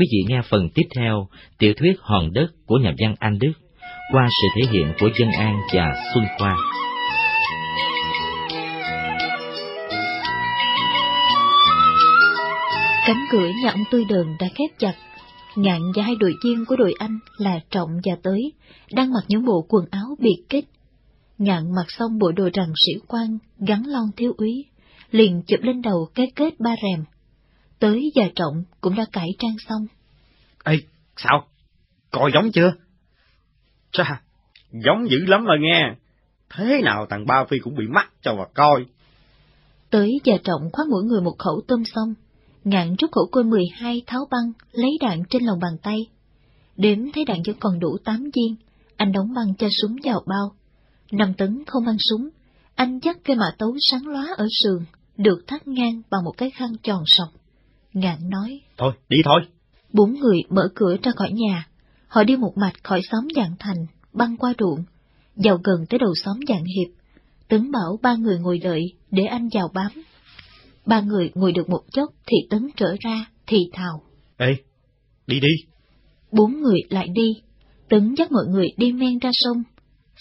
quý vị nghe phần tiếp theo tiểu thuyết Hòn đất của nhà văn Anh Đức qua sự thể hiện của Dân An và Xuân Khoa. Cánh cửa nhà ông tươi Đờn đã khép chặt. Ngạn và hai đội viên của đội Anh là Trọng và Tới, đang mặc những bộ quần áo biệt kích. Ngạn mặc xong bộ đồ rằng sĩ quan, gắn lon thiếu úy, liền chụp lên đầu cái kết ba rèm. Tới và Trọng cũng đã cải trang xong. Ê, sao? Coi giống chưa? Chà, giống dữ lắm rồi nghe. Thế nào thằng Ba Phi cũng bị mắc cho mà coi. Tới và Trọng khoác mỗi người một khẩu tôm xong, ngạn rút khẩu côn 12 tháo băng, lấy đạn trên lòng bàn tay. Đếm thấy đạn vẫn còn đủ 8 viên, anh đóng băng cho súng vào bao. Năm tấn không ăn súng, anh dắt cây mã tấu sáng lóa ở sườn, được thắt ngang bằng một cái khăn tròn sọc. Ngạn nói. Thôi, đi thôi. Bốn người mở cửa ra khỏi nhà. Họ đi một mạch khỏi xóm Dạng Thành, băng qua ruộng, vào gần tới đầu xóm Dạng Hiệp. Tấn bảo ba người ngồi đợi để anh vào bám. Ba người ngồi được một chốc thì Tấn trở ra, thì thào. Ê, đi đi. Bốn người lại đi. Tấn dắt mọi người đi men ra sông.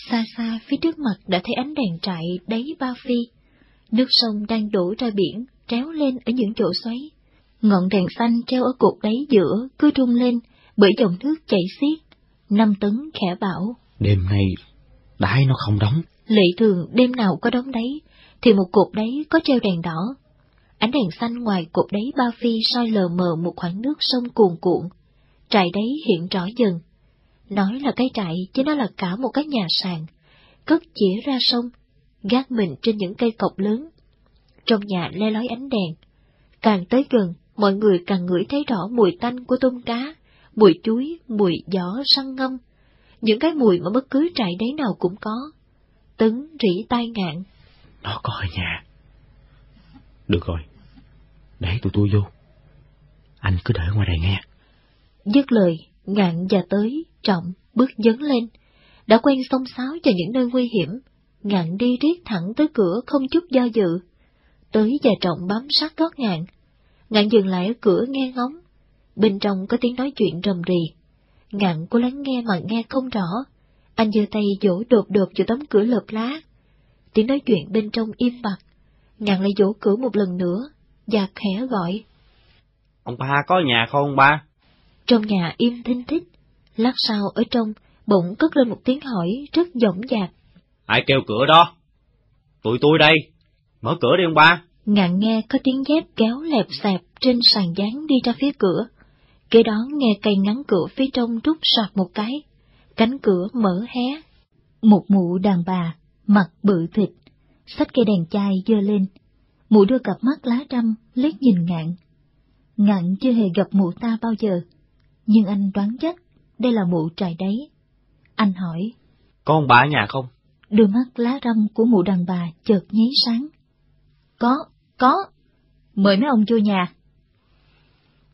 Xa xa phía trước mặt đã thấy ánh đèn trại đáy ba phi. Nước sông đang đổ ra biển, tréo lên ở những chỗ xoáy. Ngọn đèn xanh treo ở cột đáy giữa cứ rung lên bởi dòng nước chảy xiết. Năm tấn khẽ bảo. Đêm nay, đáy nó không đóng. Lệ thường đêm nào có đóng đáy, thì một cột đáy có treo đèn đỏ. Ánh đèn xanh ngoài cột đáy ba phi soi lờ mờ một khoảng nước sông cuồn cuộn. Trại đáy hiện rõ dần. Nói là cái trại chứ nó là cả một cái nhà sàn. Cất chĩa ra sông, gác mình trên những cây cọc lớn. Trong nhà le lói ánh đèn. Càng tới gần, mọi người càng ngửi thấy rõ mùi tanh của tôm cá, mùi chuối, mùi gió săn ngâm. Những cái mùi mà bất cứ trại đáy nào cũng có. Tấn rỉ tai ngạn. Nó có ở nhà. Được rồi, để tụi tôi vô. Anh cứ đợi ngoài đây nghe. Dứt lời, ngạn và tới, trọng, bước dấn lên. Đã quen sông sáo cho những nơi nguy hiểm, ngạn đi riết thẳng tới cửa không chút do dự. Tới và trọng bám sát gót ngạn. Ngạn dừng lại ở cửa nghe ngóng. Bên trong có tiếng nói chuyện rầm rì. Ngạn cố lắng nghe mà nghe không rõ. Anh giơ tay vỗ đột đột vào tấm cửa lợp lá. Tiếng nói chuyện bên trong im bặt. Ngạn lại vỗ cửa một lần nữa, và khẽ gọi. Ông ba có nhà không ông ba? Trong nhà im thinh thích, lát sau ở trong bỗng cất lên một tiếng hỏi rất dõng dạc. Ai kêu cửa đó? Tụi tôi đây, mở cửa đi ông ba. Ngạn nghe có tiếng dép kéo lẹp xẹp trên sàn dáng đi ra phía cửa. Kế đó nghe cây ngắn cửa phía trong rút soạt một cái, cánh cửa mở hé. Một mụ đàn bà, mặt bự thịt, xách cây đèn chai dơ lên. Mụ đưa cặp mắt lá trăm, liếc nhìn ngạn. Ngạn chưa hề gặp mụ ta bao giờ, nhưng anh đoán chắc đây là mụ trại đấy. Anh hỏi. Có ông bà ở nhà không? Đôi mắt lá râm của mụ đàn bà chợt nháy sáng. Có, có. Mời mấy ông vô nhà.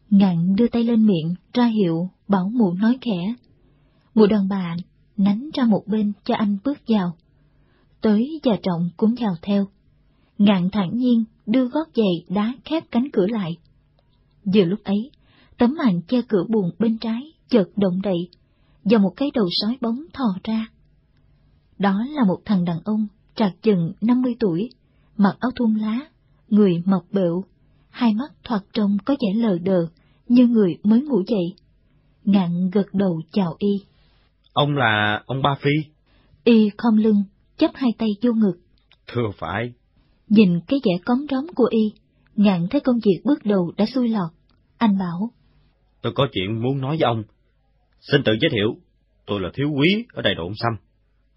Ngạn đưa tay lên miệng, ra hiệu, bảo mụ nói khẽ. Mụ đàn bà nánh ra một bên cho anh bước vào. Tới và trọng cũng vào theo. Ngạn thản nhiên đưa gót giày đá khép cánh cửa lại. Vừa lúc ấy, tấm màn che cửa buồn bên trái chợt động đậy, và một cái đầu sói bóng thò ra. Đó là một thằng đàn ông trạc chừng 50 tuổi, mặc áo thun lá, người mập bệu, hai mắt thoạt trông có vẻ lờ đờ, như người mới ngủ dậy. Ngạn gật đầu chào y. Ông là ông Ba Phi? Y khom lưng, chấp hai tay vô ngực. Thưa phải. Nhìn cái vẻ cống róm của y, ngạn thấy công việc bước đầu đã xui lọt. Anh bảo. Tôi có chuyện muốn nói với ông. Xin tự giới thiệu, tôi là thiếu quý ở đại độn xăm.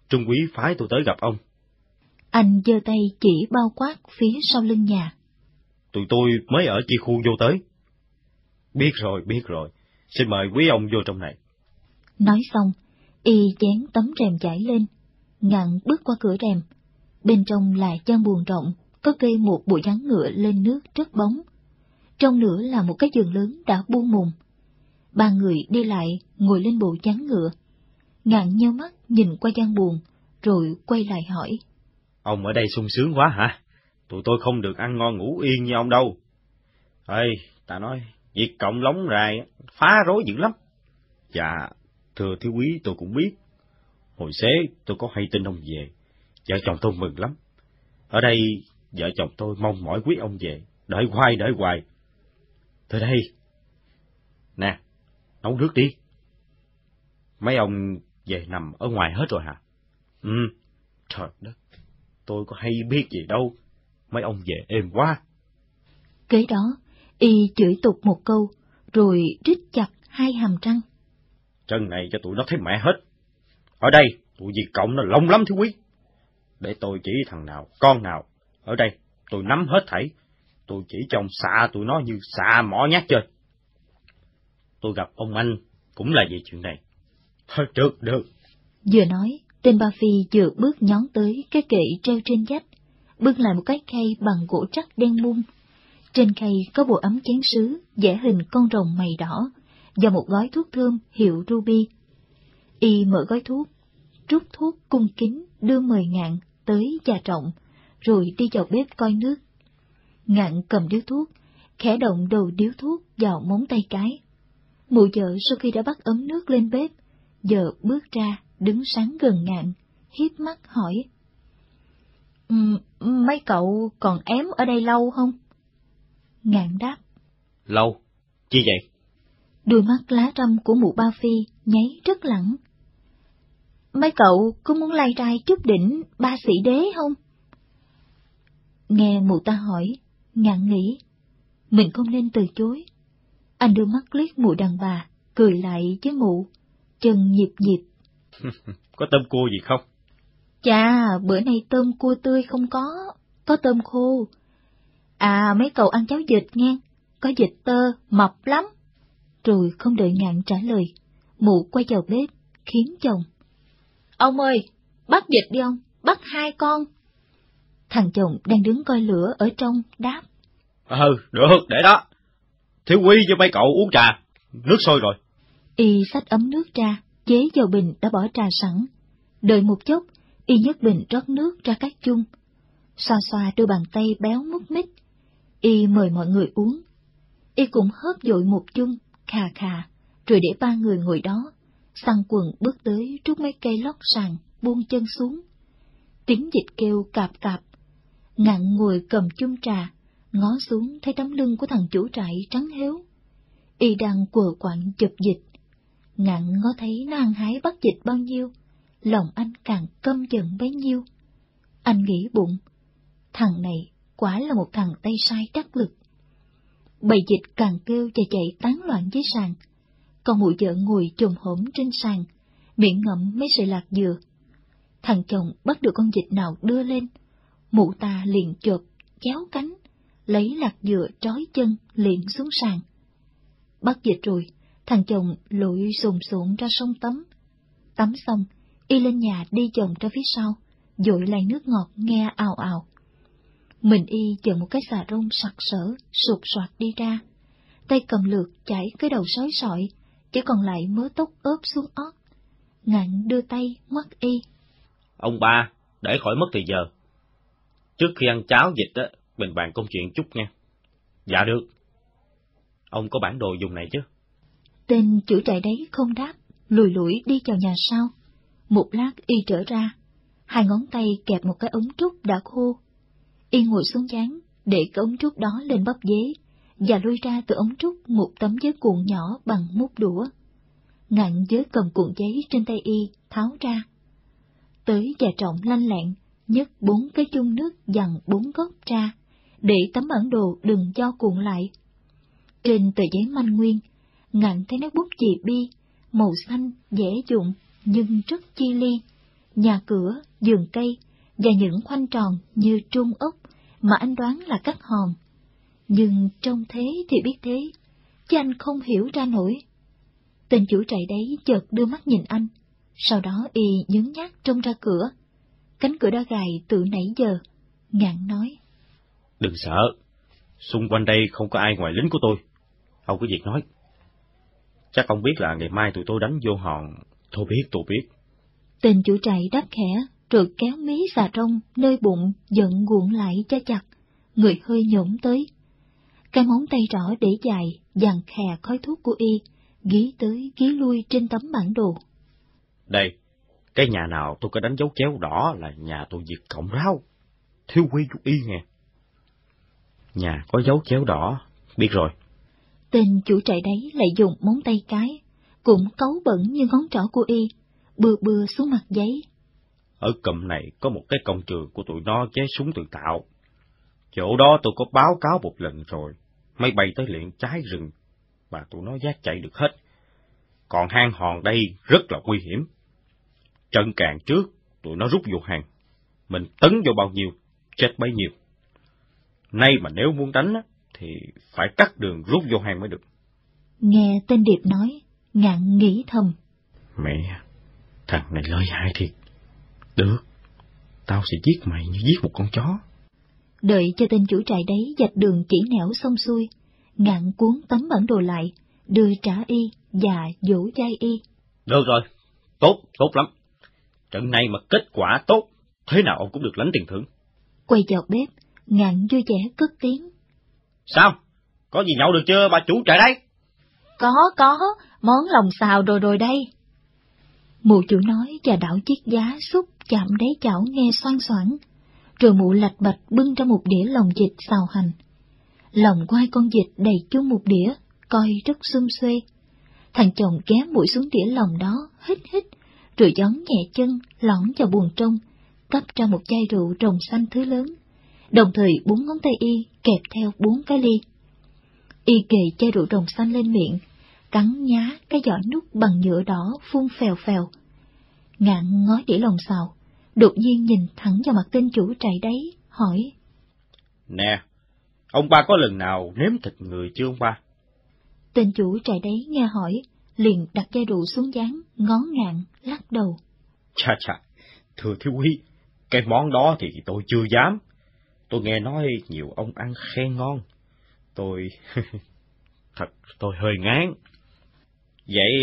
Trung quý phái tôi tới gặp ông. Anh giơ tay chỉ bao quát phía sau lưng nhà. Tụi tôi mới ở chi khu vô tới. Biết rồi, biết rồi. Xin mời quý ông vô trong này. Nói xong, y dán tấm rèm trải lên, ngạn bước qua cửa rèm. Bên trong là gian buồn rộng, có kê một bụi rắn ngựa lên nước rất bóng. Trong nữa là một cái giường lớn đã buông mùng. Ba người đi lại, ngồi lên bộ chán ngựa. Ngạn nheo mắt nhìn qua gian buồn, rồi quay lại hỏi. Ông ở đây sung sướng quá hả? Tụi tôi không được ăn ngon ngủ yên như ông đâu. Ê, ta nói, việc cộng lóng rài phá rối dữ lắm. Dạ, thưa thiếu quý tôi cũng biết. Hồi xế tôi có hay tin ông về, vợ chồng tôi mừng lắm. Ở đây, vợ chồng tôi mong mỏi quý ông về, đợi hoài đợi hoài. Tới đây. Nè, nấu nước đi. Mấy ông về nằm ở ngoài hết rồi hả? Ừ, trời đất, tôi có hay biết gì đâu, mấy ông về êm quá. Kế đó, y chửi tục một câu, rồi rít chặt hai hàm răng. Chân này cho tụi nó thấy mẹ hết. Ở đây, tụi Việt Cộng nó lông lắm thiếu quý. Để tôi chỉ thằng nào, con nào. Ở đây, tôi nắm hết thảy. Tôi chỉ trong xạ tụi nó như xạ mỏ nhát chơi. Tôi gặp ông anh cũng là về chuyện này. Thôi được, được. Vừa nói, tên Ba Phi vừa bước nhón tới cái kệ treo trên vách, bưng lại một cái khay bằng gỗ chắc đen mung. Trên khay có bộ ấm chén sứ, vẽ hình con rồng mày đỏ, và một gói thuốc thơm hiệu Ruby. Y mở gói thuốc, rút thuốc cung kính đưa mời ngạn tới già trọng, rồi đi vào bếp coi nước. Ngạn cầm điếu thuốc, khẽ động đầu điếu thuốc vào móng tay cái. Mụ vợ sau khi đã bắt ấm nước lên bếp, giờ bước ra, đứng sáng gần ngạn, hiếp mắt hỏi. Um, mấy cậu còn ém ở đây lâu không? Ngạn đáp. Lâu, chi vậy? Đôi mắt lá râm của mụ ba phi nháy rất lẳng. Mấy cậu có muốn lay trai chút đỉnh ba sĩ đế không? Nghe mụ ta hỏi, ngạn nghĩ, mình không nên từ chối. Anh đưa mắt liếc mụ đàn bà, cười lại với mụ, chân nhịp nhịp. có tôm cua gì không? Chà, bữa nay tôm cua tươi không có, có tôm khô. À, mấy cậu ăn cháo vịt nghe, có vịt tơ, mập lắm. Rồi không đợi ngạn trả lời, mụ quay vào bếp, khiến chồng. Ông ơi, bắt vịt đi ông, bắt hai con. Thằng chồng đang đứng coi lửa ở trong, đáp. Ừ, được, để đó. Thiếu quy cho mấy cậu uống trà, nước sôi rồi. Y xách ấm nước ra, chế vào bình đã bỏ trà sẵn. Đợi một chút, y nhấc bình rót nước ra các chung. Xoa xoa đôi bàn tay béo mút mít. Y mời mọi người uống. Y cũng hớp dội một chung, khà khà, rồi để ba người ngồi đó. Săn quần bước tới trút mấy cây lót sàn, buông chân xuống. Tiếng dịch kêu cạp cạp. Ngạn ngồi cầm chung trà, ngó xuống thấy tấm lưng của thằng chủ trại trắng héo. Y đang quờ quạng chụp dịch. Ngạn ngó thấy nó hái bắt dịch bao nhiêu, lòng anh càng căm giận bấy nhiêu. Anh nghĩ bụng, thằng này quả là một thằng tay sai đắc lực. Bầy dịch càng kêu và chạy tán loạn dưới sàn, còn mụ vợ ngồi chồm hổm trên sàn, miệng ngậm mấy sợi lạc dừa. Thằng chồng bắt được con dịch nào đưa lên, mụ ta liền chộp, kéo cánh, lấy lạc dừa trói chân liền xuống sàn. Bắt dịch rồi, thằng chồng lội sồn sụn ra sông tắm. Tắm xong, y lên nhà đi chồng ra phía sau, dội lại nước ngọt nghe ào ào. Mình y chờ một cái xà rông sặc sỡ, sụt soạt đi ra. Tay cầm lược chải cái đầu sói sọi, chỉ còn lại mớ tóc ướp xuống ót. Ngạn đưa tay ngoắt y. Ông ba, để khỏi mất thời giờ. Trước khi ăn cháo dịch á, mình bàn công chuyện chút nha. Dạ được. Ông có bản đồ dùng này chứ? Tên chủ trại đấy không đáp, lùi lủi đi vào nhà sau. Một lát y trở ra, hai ngón tay kẹp một cái ống trúc đã khô. Y ngồi xuống chán, để cái ống trúc đó lên bắp dế, và lôi ra từ ống trúc một tấm giấy cuộn nhỏ bằng mút đũa. Ngạn giới cầm cuộn giấy trên tay y, tháo ra. Tới và trọng lanh lẹn, nhấc bốn cái chung nước dằn bốn góc ra, để tấm bản đồ đừng cho cuộn lại. Trên tờ giấy manh nguyên, ngạn thấy nét bút chì bi, màu xanh, dễ dụng, nhưng rất chi ly. Nhà cửa, giường cây, và những khoanh tròn như trung ốc mà anh đoán là các hòn. Nhưng trông thế thì biết thế, chứ anh không hiểu ra nổi. Tên chủ trại đấy chợt đưa mắt nhìn anh, sau đó y nhướng nhác trông ra cửa. Cánh cửa đã gài từ nãy giờ, ngạn nói. Đừng sợ, xung quanh đây không có ai ngoài lính của tôi. Ông có việc nói. Chắc ông biết là ngày mai tụi tôi đánh vô hòn. Tôi biết, tôi biết. Tên chủ trại đáp khẽ, rồi kéo mí xà rông nơi bụng giận guộn lại cho chặt, người hơi nhổm tới. Cái móng tay rõ để dài, dàn khè khói thuốc của y, ghi tới ghi lui trên tấm bản đồ. Đây, cái nhà nào tôi có đánh dấu chéo đỏ là nhà tôi diệt cộng rau. Thiếu quy chú y nghe. Nhà có dấu chéo đỏ, biết rồi. Tên chủ trại đấy lại dùng móng tay cái, cũng cấu bẩn như ngón trỏ của y, bừa bừa xuống mặt giấy. Ở cụm này có một cái công trường của tụi nó chế súng tự tạo. Chỗ đó tôi có báo cáo một lần rồi, máy bay tới luyện trái rừng, mà tụi nó giác chạy được hết. Còn hang hòn đây rất là nguy hiểm. Trận càng trước, tụi nó rút vô hàng Mình tấn vô bao nhiêu, chết bấy nhiêu. Nay mà nếu muốn đánh, thì phải cắt đường rút vô hang mới được. Nghe tên Điệp nói, ngạn nghĩ thầm. Mẹ, thằng này lợi hại thiệt. Được, tao sẽ giết mày như giết một con chó. Đợi cho tên chủ trại đấy dạch đường chỉ nẻo xong xuôi, ngạn cuốn tấm bản đồ lại, đưa trả y và dỗ chai y. Được rồi, tốt, tốt lắm. Trận này mà kết quả tốt, thế nào ông cũng được lãnh tiền thưởng. Quay vào bếp, ngạn vui vẻ cất tiếng. Sao? Có gì nhậu được chưa bà chủ trại đây? Có, có, món lòng xào rồi rồi đây. Mụ chủ nói và đảo chiếc giá xúc chạm đáy chảo nghe xoan xoảng, rồi mụ lạch bạch bưng ra một đĩa lòng vịt xào hành. Lòng quai con vịt đầy chung một đĩa, coi rất xum xuê. Thằng chồng ghé mũi xuống đĩa lòng đó, hít hít, rồi gión nhẹ chân, lõng vào buồng trong, cấp ra một chai rượu rồng xanh thứ lớn, đồng thời bốn ngón tay y kẹp theo bốn cái ly. Y kề chai rượu rồng xanh lên miệng, cắn nhá cái giỏ nút bằng nhựa đỏ phun phèo phèo. Ngạn ngói đĩa lòng xào, đột nhiên nhìn thẳng vào mặt tên chủ trại đấy, hỏi. Nè, ông ba có lần nào nếm thịt người chưa ông ba? Tên chủ trại đấy nghe hỏi, liền đặt chai rượu xuống dáng, ngó ngạn, lắc đầu. Chà chà, thưa thiếu quý, cái món đó thì tôi chưa dám. Tôi nghe nói nhiều ông ăn khen ngon. Tôi... Thật, tôi hơi ngán. Vậy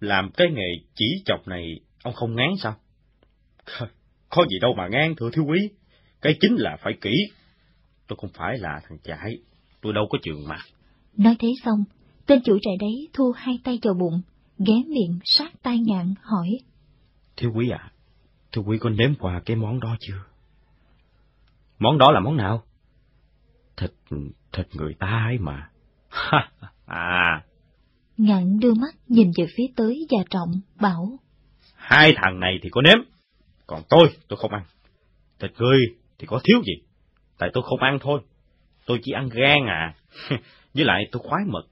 làm cái nghề chỉ chọc này ông không ngán sao? Có gì đâu mà ngán thưa thiếu quý. Cái chính là phải kỹ. Tôi không phải là thằng chạy. Tôi đâu có trường mặt. Nói thế xong, tên chủ trại đấy thu hai tay vào bụng, ghé miệng sát tai ngạn hỏi. Thiếu quý à, thiếu quý có nếm qua cái món đó chưa? Món đó là món nào? Thịt, thịt người ta ấy mà. à. Ngạn đưa mắt nhìn về phía tới già trọng, bảo. Hai thằng này thì có nếm, còn tôi, tôi không ăn. Thịt người thì có thiếu gì, tại tôi không ăn thôi. Tôi chỉ ăn gan à, với lại tôi khoái mật.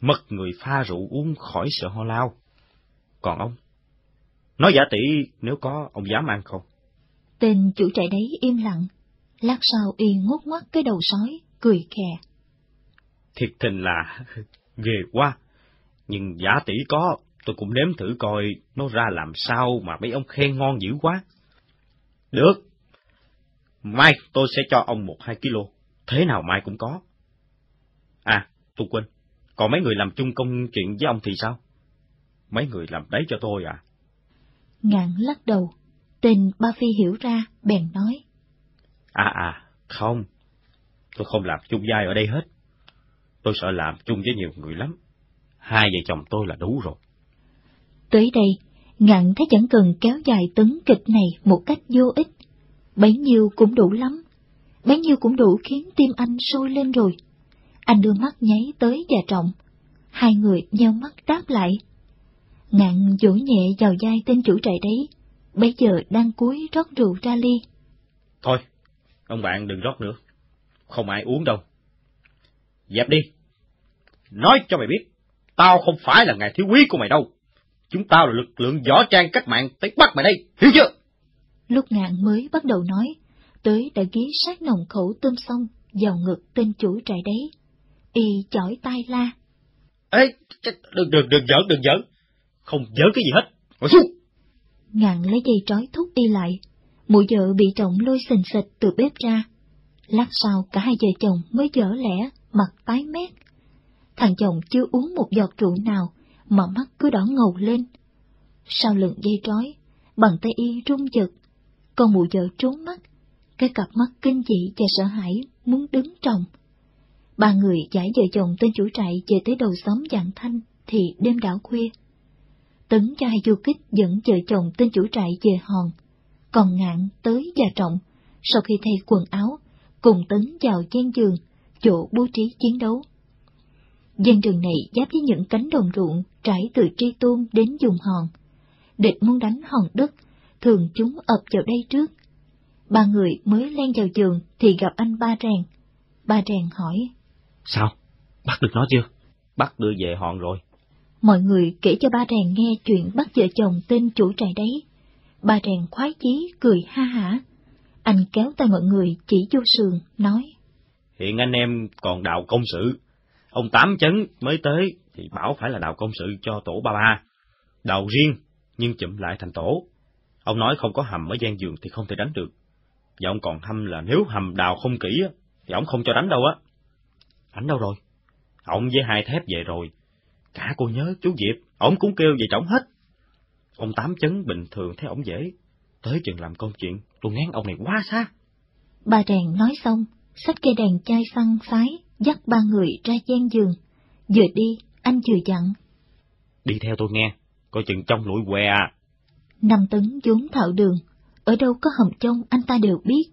Mật người pha rượu uống khỏi sợ ho lao. Còn ông, nói giả tỷ nếu có, ông dám ăn không? Tên chủ trại đấy im lặng, lát sau y ngút ngoắt cái đầu sói, cười khè. Thiệt tình là ghê quá, nhưng giả tỷ có, tôi cũng nếm thử coi nó ra làm sao mà mấy ông khen ngon dữ quá. Được, mai tôi sẽ cho ông một hai kilo, thế nào mai cũng có. À, tôi quên, còn mấy người làm chung công chuyện với ông thì sao? Mấy người làm đấy cho tôi à? Ngạn lắc đầu, tên Ba Phi hiểu ra, bèn nói. À à, không, tôi không làm chung vai ở đây hết. Tôi sợ làm chung với nhiều người lắm. Hai vợ chồng tôi là đủ rồi. Tới đây, ngạn thấy chẳng cần kéo dài tấn kịch này một cách vô ích. Bấy nhiêu cũng đủ lắm. Bấy nhiêu cũng đủ khiến tim anh sôi lên rồi. Anh đưa mắt nháy tới già trọng. Hai người nheo mắt đáp lại. Ngạn vỗ nhẹ vào vai tên chủ trại đấy, bây giờ đang cúi rót rượu ra ly. Thôi, ông bạn đừng rót nữa, không ai uống đâu. Dẹp đi, nói cho mày biết, tao không phải là ngài thiếu quý của mày đâu. Chúng tao là lực lượng võ trang cách mạng tới bắt mày đây, hiểu chưa? Lúc ngạn mới bắt đầu nói, tới đã ghi sát nồng khẩu tôm xong vào ngực tên chủ trại đấy. Y chỏi tay la. Ê, đừng, đừng, đừng giỡn, đừng giỡn. Không giỡn cái gì hết. Ngồi xuống. Ngạn lấy dây trói thúc y lại. Mụ vợ bị trọng lôi sình sịch từ bếp ra. Lát sau cả hai vợ chồng mới dở lẽ, mặt tái mét. Thằng chồng chưa uống một giọt rượu nào, mà mắt cứ đỏ ngầu lên. Sau lưng dây trói, bàn tay y rung giật, con mụ vợ trốn mắt, cái cặp mắt kinh dị và sợ hãi muốn đứng trồng. Ba người giải vợ chồng tên chủ trại về tới đầu xóm Dạng Thanh thì đêm đảo khuya. Tấn cho hai du kích dẫn vợ chồng tên chủ trại về hòn, còn ngạn tới và trọng, sau khi thay quần áo, cùng Tấn vào gian giường, chỗ bố trí chiến đấu. Gian trường này giáp với những cánh đồng ruộng trải từ Tri Tôn đến dùng hòn. Địch muốn đánh hòn đất, thường chúng ập vào đây trước. Ba người mới len vào giường thì gặp anh Ba Rèn. Ba Rèn hỏi. Sao? Bắt được nó chưa? Bắt đưa về hòn rồi. Mọi người kể cho ba rèn nghe chuyện bắt vợ chồng tên chủ trại đấy. Ba rèn khoái chí, cười ha hả. Anh kéo tay mọi người chỉ vô sườn, nói. Hiện anh em còn đào công sự. Ông Tám Chấn mới tới thì bảo phải là đào công sự cho tổ ba ba. Đào riêng, nhưng chụm lại thành tổ. Ông nói không có hầm ở gian giường thì không thể đánh được. Và ông còn hâm là nếu hầm đào không kỹ thì ông không cho đánh đâu á. Ảnh đâu rồi? Ông với hai thép về rồi. Cả cô nhớ chú Diệp, ông cũng kêu về trống hết. Ông Tám Chấn bình thường thấy ông dễ. Tới chừng làm công chuyện, tôi ngán ông này quá xa. Bà rèn nói xong, xách cây đèn chai xăng phái, dắt ba người ra gian giường. Vừa đi, anh vừa dặn. Đi theo tôi nghe, coi chừng trong lũi què à. Năm tấn vốn thạo đường, ở đâu có hầm trông anh ta đều biết.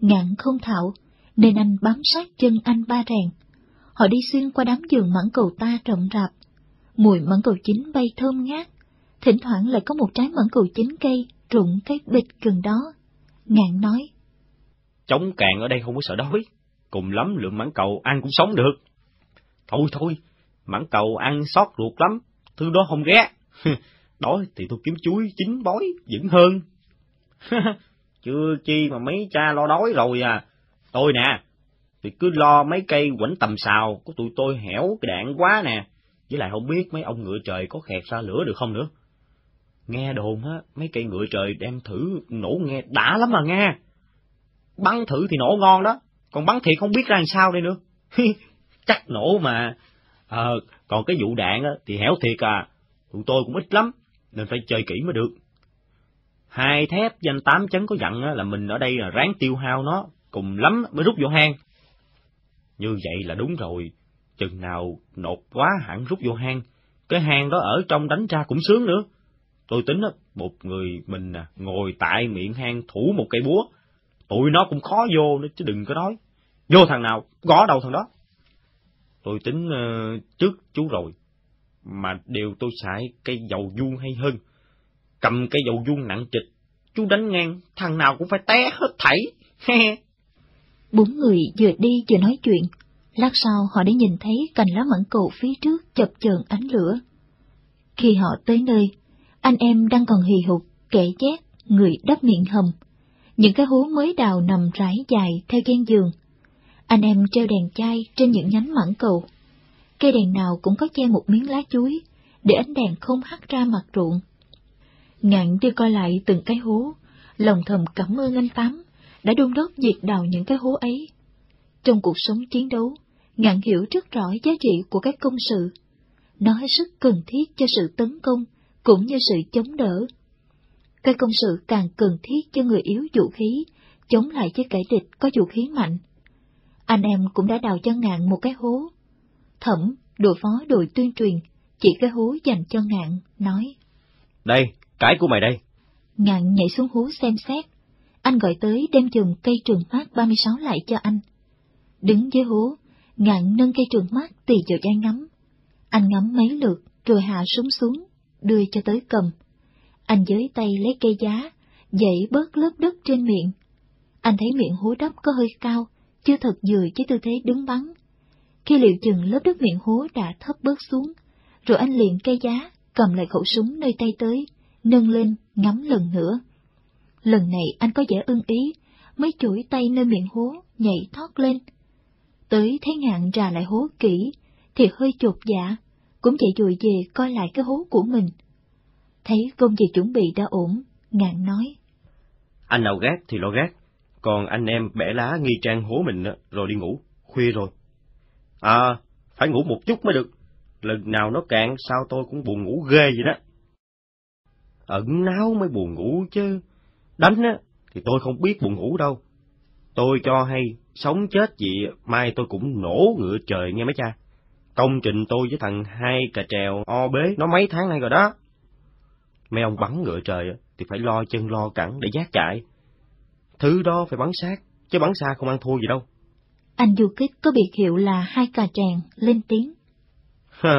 Ngạn không thạo, nên anh bám sát chân anh ba rèn. Họ đi xuyên qua đám giường mãng cầu ta rộng rạp. Mùi mãng cầu chín bay thơm ngát, thỉnh thoảng lại có một trái mẫn cầu chín cây rụng cái bịch gần đó. Ngạn nói. Chống càng ở đây không có sợ đói, cùng lắm lượng mãng cầu ăn cũng sống được. Thôi thôi, mãng cầu ăn sót ruột lắm, thứ đó không ghé. đói thì tôi kiếm chuối chín bói, vững hơn. Chưa chi mà mấy cha lo đói rồi à. Tôi nè, thì cứ lo mấy cây quảnh tầm xào của tụi tôi hẻo cái đạn quá nè. Với lại không biết mấy ông ngựa trời có khẹt xa lửa được không nữa. Nghe đồn á, mấy cây ngựa trời đem thử nổ nghe đã lắm mà nghe. Bắn thử thì nổ ngon đó, còn bắn thiệt không biết ra làm sao đây nữa. Chắc nổ mà. Ờ, còn cái vụ đạn á, thì hẻo thiệt à, tụi tôi cũng ít lắm, nên phải chơi kỹ mới được. Hai thép danh tám chấn có dặn á, là mình ở đây là ráng tiêu hao nó, cùng lắm mới rút vô hang. Như vậy là đúng rồi, chừng nào nột quá hẳn rút vô hang, cái hang đó ở trong đánh ra cũng sướng nữa. Tôi tính á, một người mình ngồi tại miệng hang thủ một cây búa, tụi nó cũng khó vô nữa chứ đừng có nói. Vô thằng nào, gõ đầu thằng đó. Tôi tính uh, trước chú rồi, mà điều tôi xài cây dầu vuông hay hơn. Cầm cây dầu vuông nặng trịch, chú đánh ngang, thằng nào cũng phải té hết thảy. Bốn người vừa đi vừa nói chuyện, lát sau họ đã nhìn thấy cành lá mẫn cầu phía trước chập chờn ánh lửa. Khi họ tới nơi, anh em đang còn hì hục, kẻ chét, người đắp miệng hầm. Những cái hố mới đào nằm rải dài theo gian giường. Anh em treo đèn chai trên những nhánh mẫn cầu. Cây đèn nào cũng có che một miếng lá chuối, để ánh đèn không hắt ra mặt ruộng. Ngạn đi coi lại từng cái hố, lòng thầm cảm ơn anh Tám đã đôn đốc việc đào những cái hố ấy. Trong cuộc sống chiến đấu, ngạn hiểu rất rõ giá trị của các công sự. Nó hết sức cần thiết cho sự tấn công, cũng như sự chống đỡ. Cái công sự càng cần thiết cho người yếu vũ khí, chống lại với kẻ địch có vũ khí mạnh. Anh em cũng đã đào cho ngạn một cái hố. Thẩm, đội phó đội tuyên truyền, chỉ cái hố dành cho ngạn, nói. Đây, cái của mày đây. Ngạn nhảy xuống hố xem xét, anh gọi tới đem chùm cây trường mát 36 lại cho anh. Đứng dưới hố, ngạn nâng cây trường mát tì vào chai ngắm. Anh ngắm mấy lượt, rồi hạ súng xuống, đưa cho tới cầm. Anh giới tay lấy cây giá, dậy bớt lớp đất trên miệng. Anh thấy miệng hố đắp có hơi cao, chưa thật vừa với tư thế đứng bắn. Khi liệu chừng lớp đất miệng hố đã thấp bớt xuống, rồi anh liền cây giá, cầm lại khẩu súng nơi tay tới, nâng lên, ngắm lần nữa. Lần này anh có vẻ ưng ý, mới chuỗi tay nơi miệng hố, nhảy thoát lên. Tới thấy ngạn trà lại hố kỹ, thì hơi chột dạ, cũng chạy dùi về coi lại cái hố của mình. Thấy công việc chuẩn bị đã ổn, ngạn nói. Anh nào gác thì lo gác, còn anh em bẻ lá nghi trang hố mình rồi đi ngủ, khuya rồi. À, phải ngủ một chút mới được, lần nào nó cạn sao tôi cũng buồn ngủ ghê vậy đó. Ẩn náu mới buồn ngủ chứ. Đánh á, thì tôi không biết buồn ngủ đâu. Tôi cho hay, sống chết gì, mai tôi cũng nổ ngựa trời nghe mấy cha. Công trình tôi với thằng hai cà trèo o bế nó mấy tháng nay rồi đó. Mấy ông bắn ngựa trời thì phải lo chân lo cẳng để giác chạy. Thứ đó phải bắn sát, chứ bắn xa không ăn thua gì đâu. Anh du kích có biệt hiệu là hai cà tràng, lên tiếng.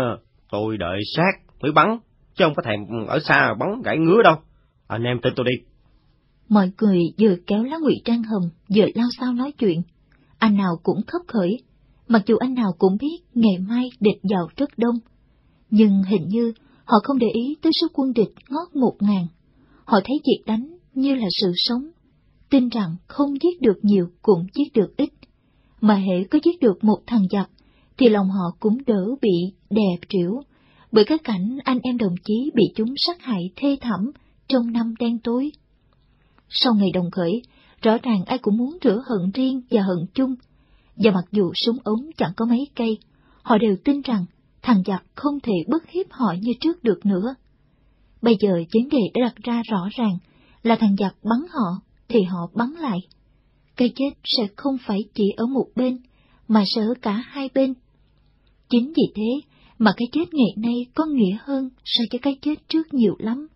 tôi đợi sát mới bắn, chứ không có thèm ở xa bắn gãy ngứa đâu. Anh em tin tôi đi. Mọi người vừa kéo lá ngụy trang hầm, vừa lao sao nói chuyện. Anh nào cũng khấp khởi, mặc dù anh nào cũng biết ngày mai địch vào rất đông. Nhưng hình như họ không để ý tới số quân địch ngót một ngàn. Họ thấy việc đánh như là sự sống, tin rằng không giết được nhiều cũng giết được ít. Mà hệ có giết được một thằng giặc, thì lòng họ cũng đỡ bị đè trĩu, bởi các cảnh anh em đồng chí bị chúng sát hại thê thảm trong năm đen tối. Sau ngày đồng khởi, rõ ràng ai cũng muốn rửa hận riêng và hận chung, và mặc dù súng ống chẳng có mấy cây, họ đều tin rằng thằng giặc không thể bức hiếp họ như trước được nữa. Bây giờ vấn đề đã đặt ra rõ ràng là thằng giặc bắn họ thì họ bắn lại. Cái chết sẽ không phải chỉ ở một bên, mà sẽ ở cả hai bên. Chính vì thế mà cái chết ngày nay có nghĩa hơn so với cái chết trước nhiều lắm.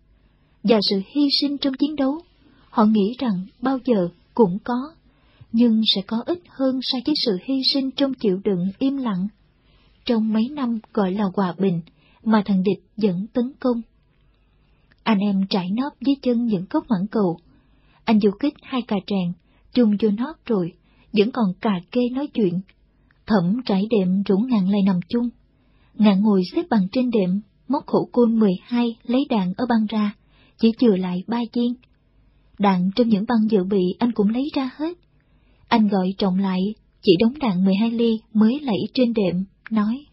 Và sự hy sinh trong chiến đấu, họ nghĩ rằng bao giờ cũng có, nhưng sẽ có ít hơn so với sự hy sinh trong chịu đựng im lặng. Trong mấy năm gọi là hòa bình mà thằng địch vẫn tấn công. Anh em trải nóp dưới chân những cốc mãn cầu. Anh du kích hai cà tràng, chung vô nóp rồi, vẫn còn cà kê nói chuyện. Thẩm trải đệm rủ ngàn lại nằm chung. Ngạn ngồi xếp bằng trên đệm, móc khẩu côn 12 lấy đạn ở băng ra, chỉ chừa lại ba viên. Đạn trong những băng dự bị anh cũng lấy ra hết. Anh gọi trọng lại, chỉ đóng đạn 12 ly mới lẫy trên đệm, nói.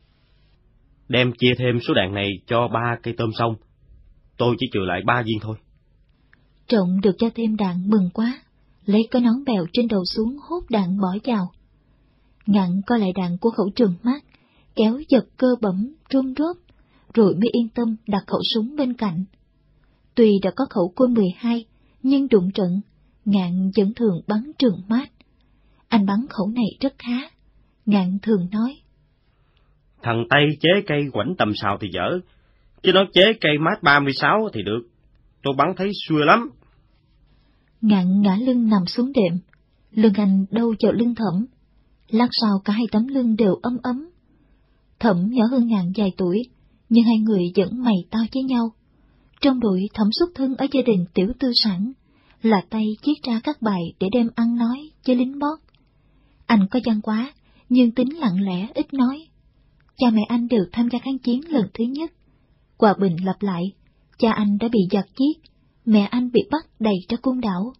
Đem chia thêm số đạn này cho ba cây tôm xong, tôi chỉ chừa lại ba viên thôi. Trọng được cho thêm đạn mừng quá, lấy cái nón bèo trên đầu xuống hốt đạn bỏ vào. Ngặn coi lại đạn của khẩu trường mát, kéo giật cơ bẩm, run rốt, rồi mới yên tâm đặt khẩu súng bên cạnh. Tuy đã có khẩu côn 12, nhưng đụng trận, ngạn vẫn thường bắn trường mát. Anh bắn khẩu này rất khá. Ngạn thường nói. Thằng Tây chế cây quảnh tầm sào thì dở, chứ nó chế cây mát 36 thì được. Tôi bắn thấy xuôi lắm. Ngạn ngã lưng nằm xuống đệm, lưng anh đâu vào lưng thẩm. Lát sau cả hai tấm lưng đều ấm ấm. Thẩm nhỏ hơn ngạn vài tuổi, nhưng hai người vẫn mày to với nhau. Trong đội thẩm xuất thân ở gia đình tiểu tư sản, là tay viết ra các bài để đem ăn nói với lính bót. Anh có văn quá, nhưng tính lặng lẽ ít nói. Cha mẹ anh đều tham gia kháng chiến lần thứ nhất. Hòa bình lặp lại, cha anh đã bị giặc giết, mẹ anh bị bắt đầy ra cung đảo.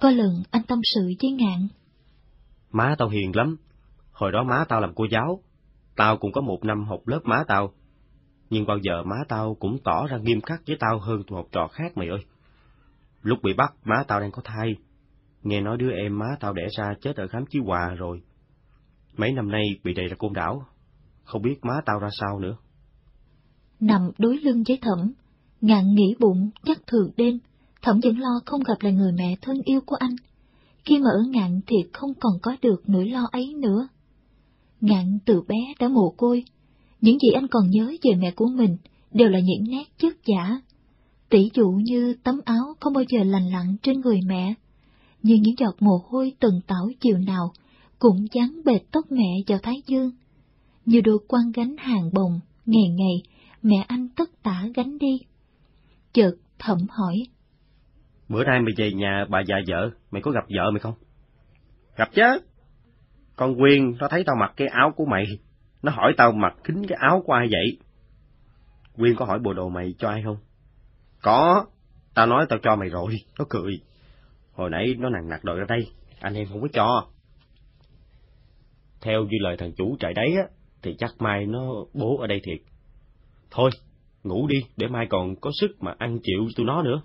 Có lần anh tâm sự với ngạn. Má tao hiền lắm, hồi đó má tao làm cô giáo, tao cũng có một năm học lớp má tao, nhưng bao giờ má tao cũng tỏ ra nghiêm khắc với tao hơn một trò khác mày ơi. Lúc bị bắt, má tao đang có thai, nghe nói đứa em má tao đẻ ra chết ở khám chí hòa rồi. Mấy năm nay bị đầy ra côn đảo, không biết má tao ra sao nữa. Nằm đối lưng với thẩm, ngạn nghĩ bụng chắc thường đêm, thẩm vẫn lo không gặp lại người mẹ thân yêu của anh. Khi mà ở ngạn thì không còn có được nỗi lo ấy nữa. Ngạn từ bé đã mồ côi, những gì anh còn nhớ về mẹ của mình đều là những nét chất giả. Tỷ dụ như tấm áo không bao giờ lành lặn trên người mẹ, như những giọt mồ hôi từng tảo chiều nào cũng dán bệt tóc mẹ vào thái dương. Như đôi quan gánh hàng bồng, ngày ngày mẹ anh tất tả gánh đi. Chợt thẩm hỏi. Bữa nay mày về nhà bà già vợ, mày có gặp vợ mày không? Gặp chứ. Con Quyên, nó thấy tao mặc cái áo của mày, nó hỏi tao mặc kính cái áo của ai vậy? Quyên có hỏi bộ đồ mày cho ai không? Có, tao nói tao cho mày rồi, nó cười. Hồi nãy nó nặng nặc đòi ra đây, anh em không có cho. Theo như lời thằng chủ trại đấy á, thì chắc mai nó bố ở đây thiệt. Thôi, ngủ đi, để mai còn có sức mà ăn chịu tụi nó nữa.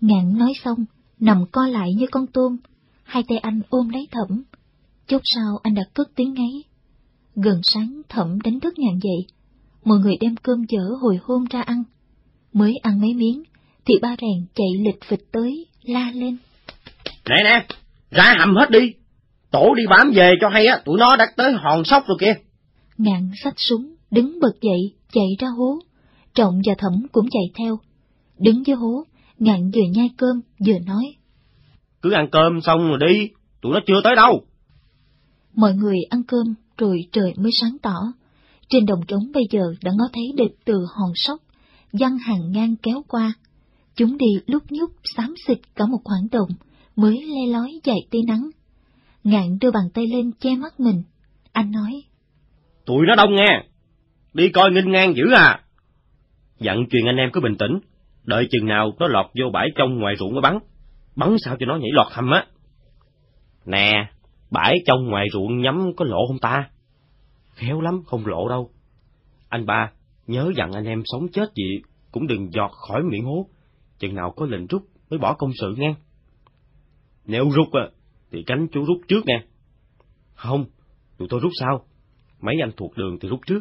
Ngạn nói xong, nằm co lại như con tôm, hai tay anh ôm lấy thẩm. Chút sau anh đã cất tiếng ngáy. Gần sáng thẩm đánh thức ngạn dậy, mọi người đem cơm dở hồi hôm ra ăn. Mới ăn mấy miếng, thì ba rèn chạy lịch phịch tới, la lên. Nè nè, ra hầm hết đi, Tổ đi bám về cho hay á, tụi nó đã tới hòn sóc rồi kìa. Ngạn xách súng, đứng bật dậy, chạy ra hố. Trọng và Thẩm cũng chạy theo. Đứng dưới hố, Ngạn vừa nhai cơm, vừa nói. Cứ ăn cơm xong rồi đi, tụi nó chưa tới đâu. Mọi người ăn cơm, rồi trời mới sáng tỏ. Trên đồng trống bây giờ đã ngó thấy địch từ hòn sóc, văn hàng ngang kéo qua. Chúng đi lúc nhúc xám xịt cả một khoảng đồng, mới le lói dậy tia nắng. Ngạn đưa bàn tay lên che mắt mình. Anh nói. Tụi nó đông nghe. Đi coi nghinh ngang dữ à. Dặn truyền anh em cứ bình tĩnh. Đợi chừng nào nó lọt vô bãi trong ngoài ruộng mới bắn. Bắn sao cho nó nhảy lọt hầm á. Nè, bãi trong ngoài ruộng nhắm có lộ không ta? Khéo lắm, không lộ đâu. Anh ba, nhớ dặn anh em sống chết gì cũng đừng giọt khỏi miệng hố. Chừng nào có lệnh rút mới bỏ công sự nghe. Nếu rút à, thì cánh chú rút trước nè. Không, tụi tôi rút sau. Mấy anh thuộc đường thì rút trước.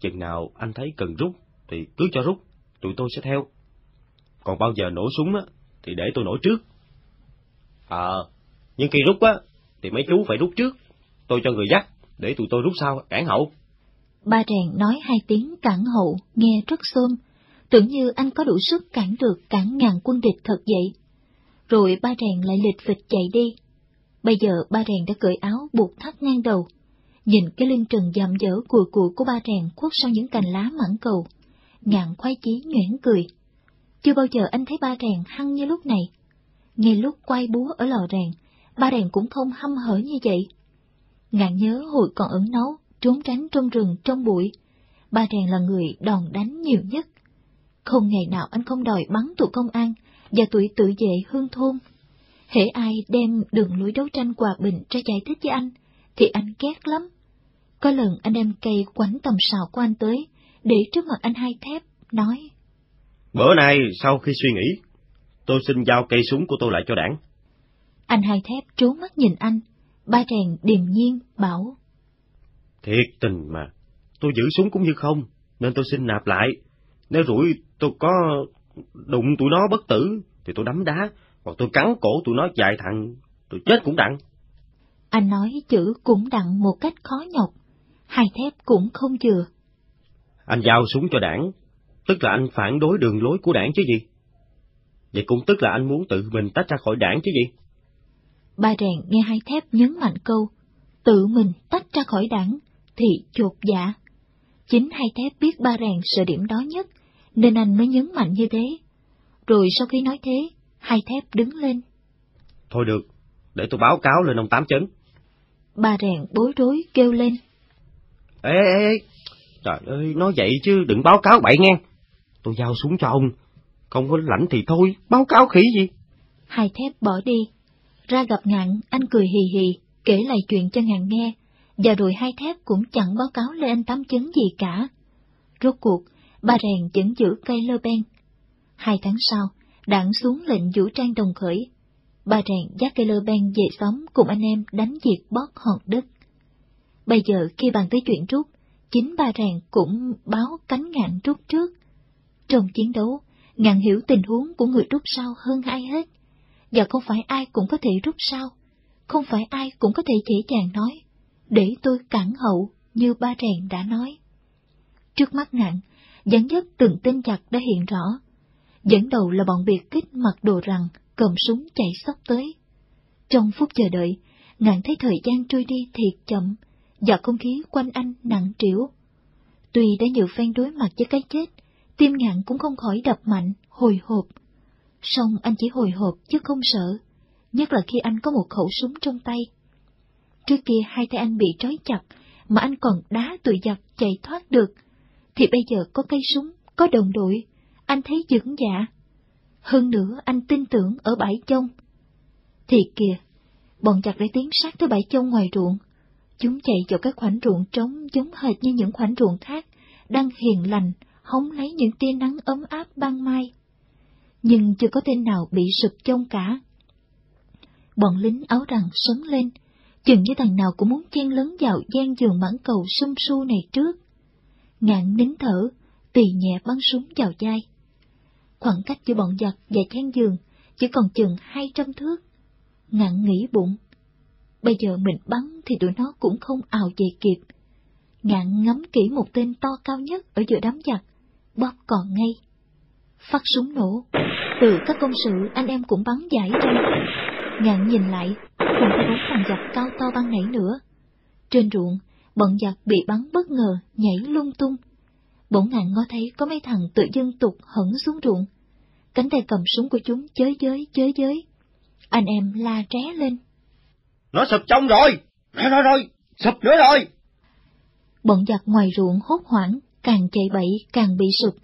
Chừng nào anh thấy cần rút thì cứ cho rút, tụi tôi sẽ theo. Còn bao giờ nổ súng á, thì để tôi nổ trước. Ờ, nhưng khi rút á, thì mấy chú phải rút trước. Tôi cho người dắt, để tụi tôi rút sau, cản hậu. Ba rèn nói hai tiếng cản hậu, nghe rất xôm, tưởng như anh có đủ sức cản được cản ngàn quân địch thật vậy. Rồi ba rèn lại lịch vịt chạy đi. Bây giờ ba rèn đã cởi áo buộc thắt ngang đầu. Nhìn cái lưng trần dặm dở cùi cùi của ba rèn khuất sau những cành lá mãng cầu. Ngạn khoái chí nhoẻn cười. Chưa bao giờ anh thấy ba rèn hăng như lúc này. Ngay lúc quay búa ở lò rèn, ba rèn cũng không hăm hở như vậy. Ngạn nhớ hồi còn ẩn nấu, trốn tránh trong rừng, trong bụi. Ba rèn là người đòn đánh nhiều nhất. Không ngày nào anh không đòi bắn tụi công an và tụi tự vệ hương thôn. Hễ ai đem đường lối đấu tranh hòa bình ra giải thích với anh, thì anh ghét lắm. Có lần anh đem cây quánh tầm sào của anh tới, để trước mặt anh hai thép, nói. Bữa nay, sau khi suy nghĩ, tôi xin giao cây súng của tôi lại cho đảng. Anh hai thép trố mắt nhìn anh, ba rèn điềm nhiên, bảo. Thiệt tình mà, tôi giữ súng cũng như không, nên tôi xin nạp lại. Nếu rủi tôi có đụng tụi nó bất tử, thì tôi đấm đá, hoặc tôi cắn cổ tụi nó dài thằng, tôi chết cũng đặng. Anh nói chữ cũng đặng một cách khó nhọc, hai thép cũng không chừa. Anh giao súng cho đảng, tức là anh phản đối đường lối của đảng chứ gì? Vậy cũng tức là anh muốn tự mình tách ra khỏi đảng chứ gì? Ba rèn nghe hai thép nhấn mạnh câu, tự mình tách ra khỏi đảng, thì chột dạ. Chính hai thép biết ba rèn sợ điểm đó nhất, nên anh mới nhấn mạnh như thế. Rồi sau khi nói thế, hai thép đứng lên. Thôi được, để tôi báo cáo lên ông Tám Chấn. Ba rèn bối rối kêu lên. Ê, ê, ê, trời ơi, nói vậy chứ đừng báo cáo bậy nghe. Tôi giao súng cho ông, không có lãnh thì thôi, báo cáo khỉ gì. Hai thép bỏ đi, ra gặp ngạn, anh cười hì hì, kể lại chuyện cho ngạn nghe, và rồi hai thép cũng chẳng báo cáo lên anh Tám Chấn gì cả. Rốt cuộc, ba rèn vẫn giữ cây lơ ben. Hai tháng sau, đảng xuống lệnh vũ trang đồng khởi. Ba rèn dắt cây lơ ben về xóm cùng anh em đánh diệt bót hòn đất. Bây giờ khi bàn tới chuyện rút, chính ba rèn cũng báo cánh ngạn rút trước. Trong chiến đấu, ngạn hiểu tình huống của người rút sau hơn ai hết. Và không phải ai cũng có thể rút sau, không phải ai cũng có thể dễ dàng nói, để tôi cản hậu như ba rèn đã nói. Trước mắt ngạn, dáng dấp từng tên chặt đã hiện rõ. Dẫn đầu là bọn biệt kích mặc đồ rằng, cầm súng chạy sóc tới. Trong phút chờ đợi, ngạn thấy thời gian trôi đi thiệt chậm, và không khí quanh anh nặng trĩu. Tuy đã nhiều phen đối mặt với cái chết, tim ngạn cũng không khỏi đập mạnh, hồi hộp. Song anh chỉ hồi hộp chứ không sợ, nhất là khi anh có một khẩu súng trong tay. Trước kia hai tay anh bị trói chặt, mà anh còn đá tụi giặc chạy thoát được, thì bây giờ có cây súng, có đồng đội, anh thấy vững dạ. Hơn nữa anh tin tưởng ở bãi chông. Thì kìa, bọn giặc đã tiến sát tới bãi chông ngoài ruộng. Chúng chạy vào các khoảnh ruộng trống giống hệt như những khoảnh ruộng khác, đang hiền lành, hóng lấy những tia nắng ấm áp ban mai. Nhưng chưa có tên nào bị sụp chông cả. Bọn lính áo rằng sấn lên, chừng như thằng nào cũng muốn chen lấn vào gian giường mãn cầu sum su này trước. Ngạn nín thở, tùy nhẹ bắn súng vào vai. Khoảng cách giữa bọn giặc và gian giường chỉ còn chừng hai trăm thước. Ngạn nghĩ bụng. Bây giờ mình bắn thì tụi nó cũng không ào về kịp. Ngạn ngắm kỹ một tên to cao nhất ở giữa đám giặc, bóp còn ngay. Phát súng nổ, từ các công sự anh em cũng bắn giải ra. Ngạn nhìn lại, không có bóng thằng giặc cao to ban nảy nữa. Trên ruộng, bọn giặc bị bắn bất ngờ, nhảy lung tung. Bỗng ngạn ngó thấy có mấy thằng tự dân tục hẳn xuống ruộng. Cánh tay cầm súng của chúng chới giới chới giới. Anh em la tré lên. Nó sụp trong rồi! Rồi rồi rồi! Sụp nữa rồi! Bọn giặc ngoài ruộng hốt hoảng, càng chạy bậy càng bị sụp.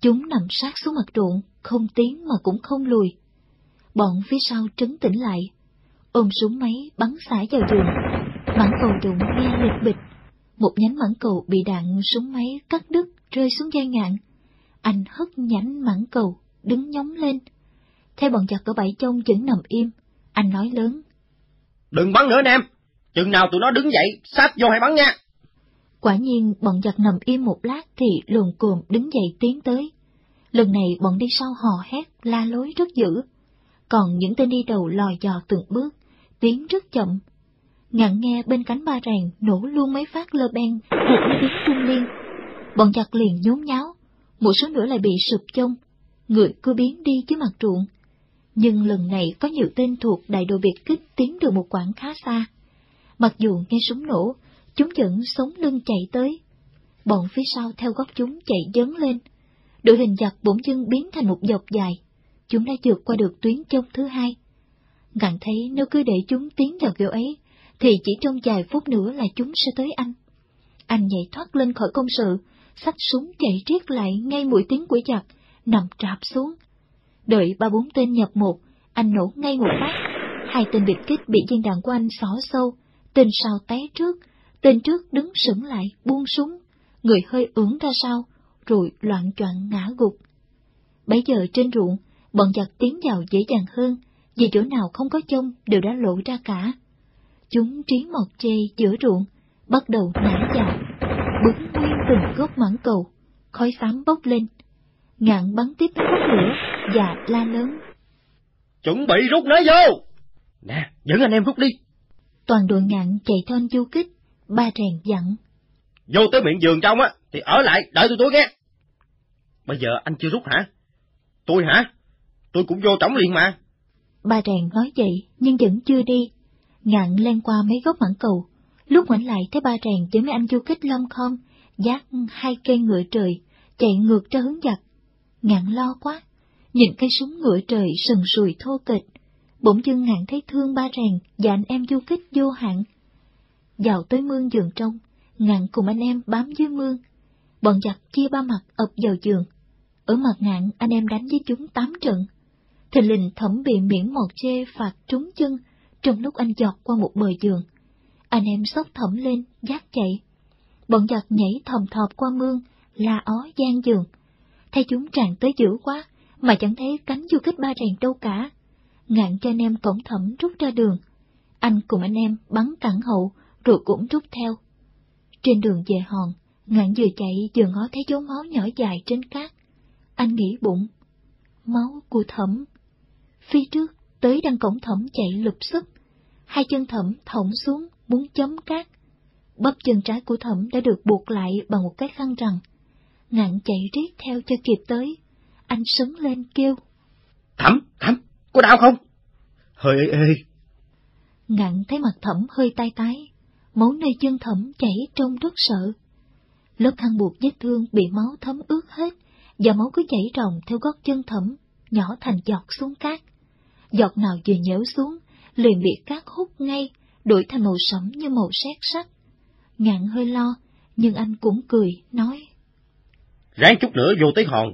Chúng nằm sát xuống mặt ruộng, không tiến mà cũng không lùi. Bọn phía sau trấn tĩnh lại, ôm súng máy bắn xả vào giường. Mãn cầu đụng nghe lịch bịch. Một nhánh mãn cầu bị đạn súng máy cắt đứt rơi xuống dây ngạn. Anh hất nhánh mãn cầu, đứng nhóng lên. Theo bọn giặc ở bãi trông vẫn nằm im, anh nói lớn. Đừng bắn nữa anh em, chừng nào tụi nó đứng dậy, sát vô hay bắn nha. Quả nhiên bọn giặc nằm im một lát thì luồn cồm đứng dậy tiến tới. Lần này bọn đi sau hò hét, la lối rất dữ. Còn những tên đi đầu lò dò từng bước, tiến rất chậm ngặn nghe bên cánh ba ràng nổ luôn mấy phát lơ ben, một tiếng trung liên. Bọn giặc liền nhốn nháo, một số nữa lại bị sụp chông, người cứ biến đi dưới mặt ruộng. Nhưng lần này có nhiều tên thuộc đại đội biệt kích tiến được một quãng khá xa. Mặc dù nghe súng nổ, chúng vẫn sống lưng chạy tới. Bọn phía sau theo gót chúng chạy dấn lên. Đội hình giặc bỗng dưng biến thành một dọc dài. Chúng đã vượt qua được tuyến chông thứ hai. Ngạn thấy nếu cứ để chúng tiến vào kiểu ấy, thì chỉ trong vài phút nữa là chúng sẽ tới anh. Anh nhảy thoát lên khỏi công sự, sách súng chạy riết lại ngay mũi tiếng của giặc, nằm trạp xuống. Đợi ba bốn tên nhập một, anh nổ ngay một phát. Hai tên biệt kích bị viên đạn của anh xỏ sâu, tên sau té trước, tên trước đứng sững lại, buông súng, người hơi ưỡn ra sau, rồi loạn choạng ngã gục. Bây giờ trên ruộng, bọn giặc tiến vào dễ dàng hơn, vì chỗ nào không có chông đều đã lộ ra cả. Chúng trí mọt chê giữa ruộng, bắt đầu nã vào, bứng nguyên từng gốc mãn cầu, khói xám bốc lên. Ngạn bắn tiếp với phát lửa và la lớn. Chuẩn bị rút nó vô! Nè, dẫn anh em rút đi! Toàn đội ngạn chạy thon du kích, ba rèn dặn. Vô tới miệng giường trong á, thì ở lại, đợi tôi tôi nghe. Bây giờ anh chưa rút hả? Tôi hả? Tôi cũng vô trống liền mà. Ba rèn nói vậy, nhưng vẫn chưa đi. Ngạn len qua mấy gốc mảng cầu, lúc ngoảnh lại thấy ba rèn chở mấy anh du kích lâm khom, giác hai cây ngựa trời, chạy ngược ra hướng giặc. Ngạn lo quá, nhìn cây súng ngựa trời sần sùi thô kịch, bỗng dưng ngạn thấy thương ba rèn và anh em du kích vô hạn. Vào tới mương giường trong, ngạn cùng anh em bám dưới mương. Bọn giặc chia ba mặt ập vào giường. Ở mặt ngạn anh em đánh với chúng tám trận. Thình lình thẩm bị miễn một chê phạt trúng chân trong lúc anh giọt qua một bờ giường. Anh em sốc thẩm lên, giác chạy. Bọn giặc nhảy thầm thọp qua mương, la ó gian giường. Thấy chúng tràn tới dữ quá, mà chẳng thấy cánh du kích ba rèn đâu cả. Ngạn cho anh em cổng thẩm rút ra đường. Anh cùng anh em bắn cẳng hậu, rồi cũng rút theo. Trên đường về hòn, ngạn vừa chạy vừa ngó thấy dấu máu nhỏ dài trên cát. Anh nghĩ bụng, máu của thẩm. Phía trước, tới đăng cổng thẩm chạy lụp sức. Hai chân thẩm thõng xuống, muốn chấm cát. Bắp chân trái của thẩm đã được buộc lại bằng một cái khăn rằng. Ngạn chạy riết theo cho kịp tới. Anh sấn lên kêu. Thẩm, thẩm, có đau không? Hơi ê ê. Ngạn thấy mặt thẩm hơi tai tái, máu nơi chân thẩm chảy trông rất sợ. Lớp khăn buộc vết thương bị máu thấm ướt hết, và máu cứ chảy ròng theo gót chân thẩm, nhỏ thành giọt xuống cát. Giọt nào vừa nhễu xuống, liền bị cát hút ngay, đổi thành màu sẫm như màu sét sắt. Ngạn hơi lo, nhưng anh cũng cười, nói. Ráng chút nữa vô tới hòn,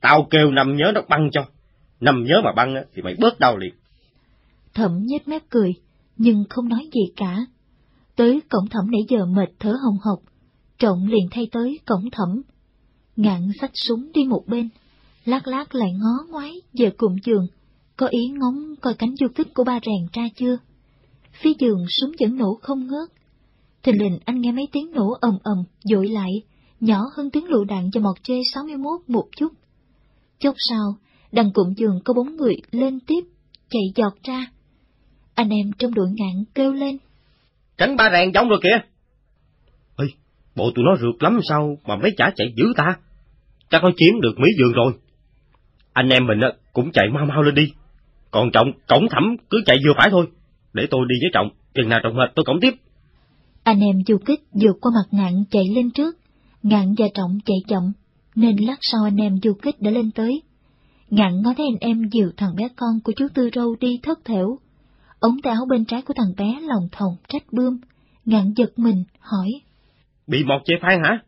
tao kêu nằm nhớ nó băng cho. Nằm nhớ mà băng thì mày bớt đau liền. Thẩm nhếch mép cười, nhưng không nói gì cả. Tới cổng thẩm nãy giờ mệt thở hồng hộc, trọng liền thay tới cổng thẩm. Ngạn xách súng đi một bên, lát lát lại ngó ngoái về cụm giường, có ý ngóng coi cánh du kích của ba rèn ra chưa. Phía giường súng vẫn nổ không ngớt. Thình lình anh nghe mấy tiếng nổ ầm ầm, dội lại, nhỏ hơn tiếng lựu đạn cho mọt chê 61 một chút. Chốc sau, đằng cụm giường có bốn người lên tiếp, chạy giọt ra. Anh em trong đội ngạn kêu lên. Cánh ba rèn giống rồi kìa. Ê, bộ tụi nó rượt lắm sao mà mấy chả chạy dữ ta? Chắc nó chiếm được mấy giường rồi. Anh em mình cũng chạy mau mau lên đi. Còn Trọng, cổng thẩm cứ chạy vừa phải thôi. Để tôi đi với Trọng, chừng nào Trọng mệt tôi cổng tiếp. Anh em du kích vượt qua mặt ngạn chạy lên trước, ngạn và Trọng chạy chậm, nên lát sau anh em du kích đã lên tới. Ngạn ngó thấy anh em dìu thằng bé con của chú Tư Râu đi thất thểu. Ống tay áo bên trái của thằng bé lòng thòng trách bươm, ngạn giật mình, hỏi. Bị một chế phai hả?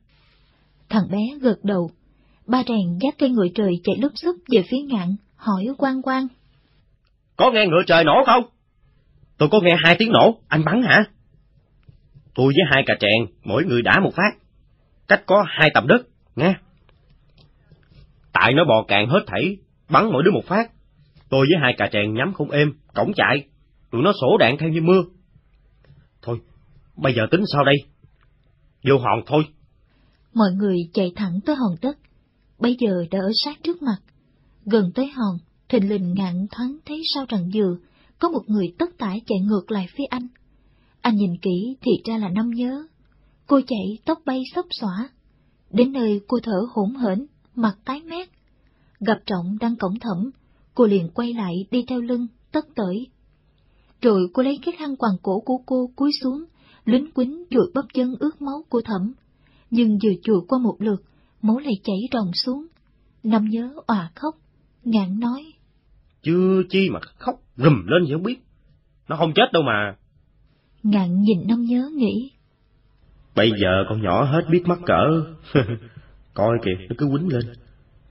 Thằng bé gật đầu. Ba rèn gác cây ngựa trời chạy lúc xúc về phía ngạn, hỏi quang quang. Có nghe ngựa trời nổ không? Tôi có nghe hai tiếng nổ, anh bắn hả? Tôi với hai cà trèn, mỗi người đã một phát. Cách có hai tầm đất, nghe. Tại nó bò càng hết thảy, bắn mỗi đứa một phát. Tôi với hai cà trèn nhắm không êm, cổng chạy. Tụi nó sổ đạn theo như mưa. Thôi, bây giờ tính sao đây? Vô hòn thôi. Mọi người chạy thẳng tới hòn đất. Bây giờ đã ở sát trước mặt. Gần tới hòn, thình lình ngạn thoáng thấy sau rằng dừa, có một người tất tải chạy ngược lại phía anh. Anh nhìn kỹ thì ra là năm nhớ. Cô chạy tóc bay xốc xỏa. Đến nơi cô thở hổn hển, mặt tái mét. Gặp trọng đang cổng thẩm, cô liền quay lại đi theo lưng, tất tởi. Rồi cô lấy cái khăn quàng cổ của cô cúi xuống, lính quính dụi bắp chân ướt máu của thẩm. Nhưng vừa chùi qua một lượt, máu lại chảy ròng xuống. Năm nhớ òa khóc, ngạn nói. Chưa chi mà khóc rùm lên không biết. Nó không chết đâu mà. Ngạn nhìn năm nhớ nghĩ. Bây giờ con nhỏ hết biết mắc cỡ. Coi kìa, nó cứ quýnh lên.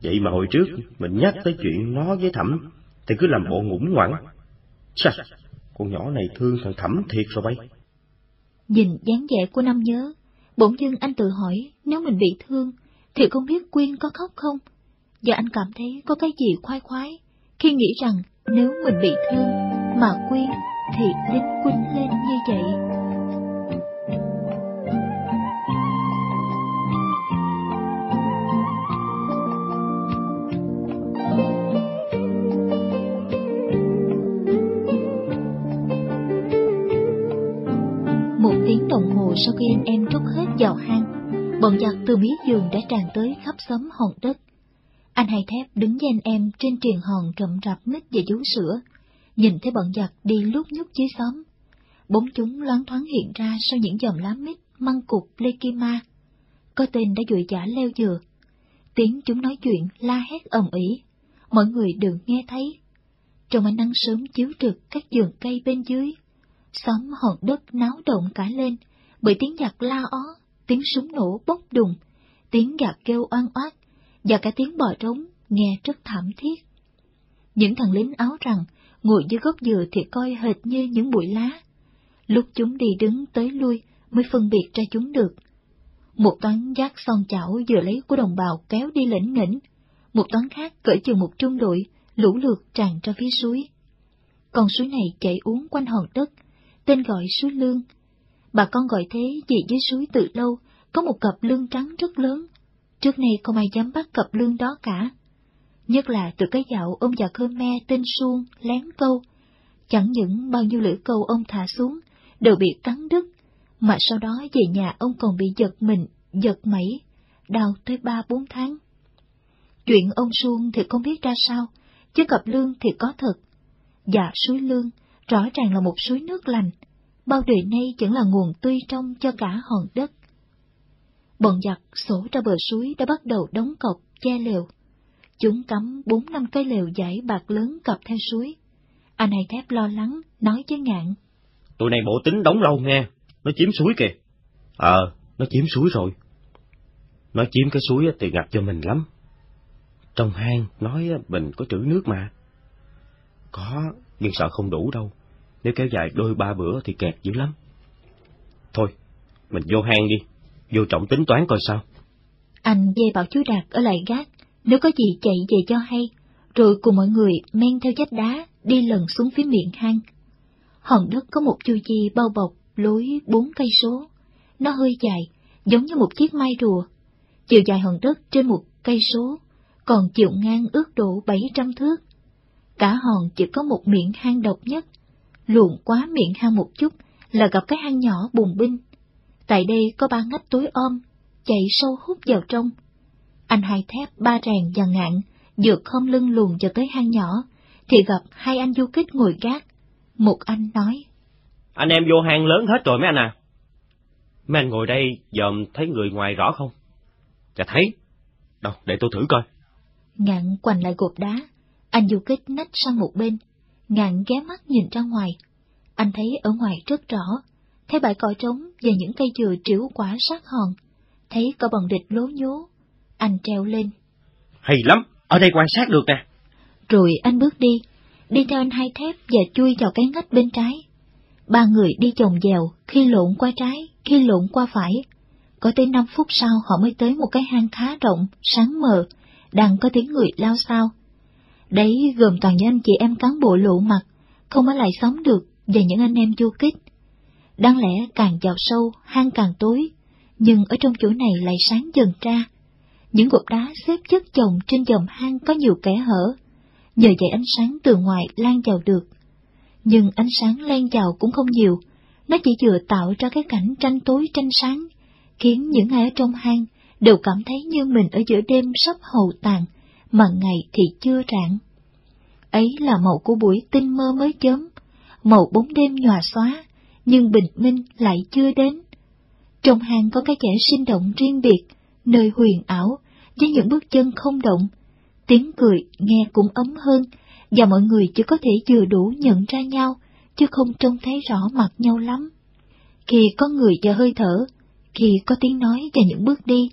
Vậy mà hồi trước, mình nhắc tới chuyện nó với thẩm, thì cứ làm bộ ngủng ngoẳng. Chà, con nhỏ này thương thằng thẩm thiệt rồi bay. Nhìn dáng vẻ của năm nhớ, bỗng dưng anh tự hỏi nếu mình bị thương, thì không biết Quyên có khóc không? Và anh cảm thấy có cái gì khoái khoái khi nghĩ rằng nếu mình bị thương mà Quyên thì đến quýnh lên như vậy. Một tiếng đồng hồ sau khi anh em rút hết vào hang, bọn giặc từ mía giường đã tràn tới khắp xóm hòn đất. Anh hai thép đứng với anh em trên triền hòn rậm rạp mít và vú sữa, nhìn thấy bọn giặc đi lúc nhúc dưới xóm. Bốn chúng loáng thoáng hiện ra sau những dòng lá mít, măng cục, lê kim ma. Có tên đã dụi giả leo dừa. Tiếng chúng nói chuyện, la hét ầm ĩ, mọi người đều nghe thấy. Trong ánh nắng sớm chiếu trực các giường cây bên dưới, xóm hòn đất náo động cả lên bởi tiếng giặc la ó, tiếng súng nổ bốc đùng, tiếng gạt kêu oan oát và cả tiếng bò trống nghe rất thảm thiết. Những thằng lính áo rằng ngồi dưới gốc dừa thì coi hệt như những bụi lá. Lúc chúng đi đứng tới lui mới phân biệt ra chúng được. Một toán giác son chảo vừa lấy của đồng bào kéo đi lĩnh nghỉnh, một toán khác cởi chừng một trung đội, lũ lượt tràn ra phía suối. Con suối này chảy uống quanh hòn đất, tên gọi suối lương. Bà con gọi thế vì dưới suối từ lâu có một cặp lương trắng rất lớn. Trước nay không ai dám bắt cặp lương đó cả nhất là từ cái dạo ông già Khmer tên Suông lén câu. Chẳng những bao nhiêu lưỡi câu ông thả xuống đều bị cắn đứt, mà sau đó về nhà ông còn bị giật mình, giật mẩy, đau tới ba bốn tháng. Chuyện ông Suông thì không biết ra sao, chứ cặp lương thì có thật. Dạ suối lương, rõ ràng là một suối nước lành, bao đời nay vẫn là nguồn tươi trong cho cả hòn đất. Bọn giặc sổ ra bờ suối đã bắt đầu đóng cọc, che lều. Chúng cắm bốn năm cây lều giải bạc lớn cặp theo suối. Anh hai thép lo lắng, nói với ngạn. Tụi này bộ tính đóng lâu nghe, nó chiếm suối kìa. Ờ, nó chiếm suối rồi. Nó chiếm cái suối thì ngập cho mình lắm. Trong hang nói mình có trữ nước mà. Có, nhưng sợ không đủ đâu. Nếu kéo dài đôi ba bữa thì kẹt dữ lắm. Thôi, mình vô hang đi, vô trọng tính toán coi sao. Anh về bảo chú Đạt ở lại gác, nếu có gì chạy về cho hay, rồi cùng mọi người men theo vách đá đi lần xuống phía miệng hang. Hòn đất có một chu vi bao bọc lối bốn cây số, nó hơi dài, giống như một chiếc mai rùa. Chiều dài hòn đất trên một cây số, còn chiều ngang ước độ bảy trăm thước. Cả hòn chỉ có một miệng hang độc nhất, luồn quá miệng hang một chút là gặp cái hang nhỏ bùng binh. Tại đây có ba ngách tối ôm, chạy sâu hút vào trong. Anh hai thép ba rèn và ngạn, dược khom lưng luồn cho tới hang nhỏ, thì gặp hai anh du kích ngồi gác. Một anh nói. Anh em vô hang lớn hết rồi mấy anh à. Mấy anh ngồi đây dòm thấy người ngoài rõ không? Dạ thấy. Đâu, để tôi thử coi. Ngạn quành lại gột đá, anh du kích nách sang một bên, ngạn ghé mắt nhìn ra ngoài. Anh thấy ở ngoài rất rõ, thấy bãi cỏ trống và những cây dừa triểu quả sát hòn, thấy có bằng địch lố nhố. Anh treo lên. Hay lắm, ở đây quan sát được nè. Rồi anh bước đi, đi theo anh hai thép và chui vào cái ngách bên trái. Ba người đi chồng dèo, khi lộn qua trái, khi lộn qua phải. Có tới năm phút sau họ mới tới một cái hang khá rộng, sáng mờ, đang có tiếng người lao sao. Đấy gồm toàn những anh chị em cán bộ lộ mặt, không ở lại sống được, và những anh em du kích. Đáng lẽ càng vào sâu, hang càng tối, nhưng ở trong chỗ này lại sáng dần ra. Những cục đá xếp chất chồng trên dòng hang có nhiều kẽ hở, nhờ vậy ánh sáng từ ngoài lan vào được. Nhưng ánh sáng lan vào cũng không nhiều, nó chỉ vừa tạo ra cái cảnh tranh tối tranh sáng, khiến những ai ở trong hang đều cảm thấy như mình ở giữa đêm sắp hầu tàn, mà ngày thì chưa rạng. Ấy là màu của buổi tinh mơ mới chớm, màu bóng đêm nhòa xóa, nhưng bình minh lại chưa đến. Trong hang có cái trẻ sinh động riêng biệt, nơi huyền ảo, với những bước chân không động, tiếng cười nghe cũng ấm hơn, và mọi người chỉ có thể vừa đủ nhận ra nhau, chứ không trông thấy rõ mặt nhau lắm. Khi có người và hơi thở, khi có tiếng nói và những bước đi,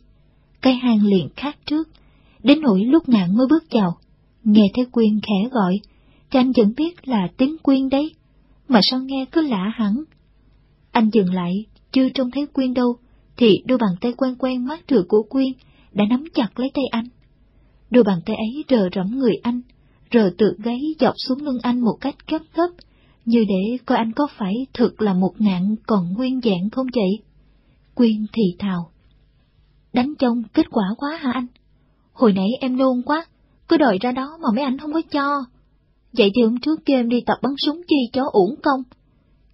cái hang liền khác trước, đến nỗi lúc ngạn mới bước vào, nghe thấy Quyên khẽ gọi, cho anh vẫn biết là tiếng Quyên đấy, mà sao nghe cứ lạ hẳn. Anh dừng lại, chưa trông thấy Quyên đâu, thì đôi bàn tay quen quen mát rượi của Quyên đã nắm chặt lấy tay anh. Đôi bàn tay ấy rờ rẫm người anh, rờ tự gáy dọc xuống lưng anh một cách gấp gấp, như để coi anh có phải thực là một ngạn còn nguyên dạng không vậy? Quyên thì thào. Đánh trông kết quả quá hả anh? Hồi nãy em nôn quá, cứ đòi ra đó mà mấy anh không có cho. Vậy thì hôm trước kêu em đi tập bắn súng chi chó uổng công.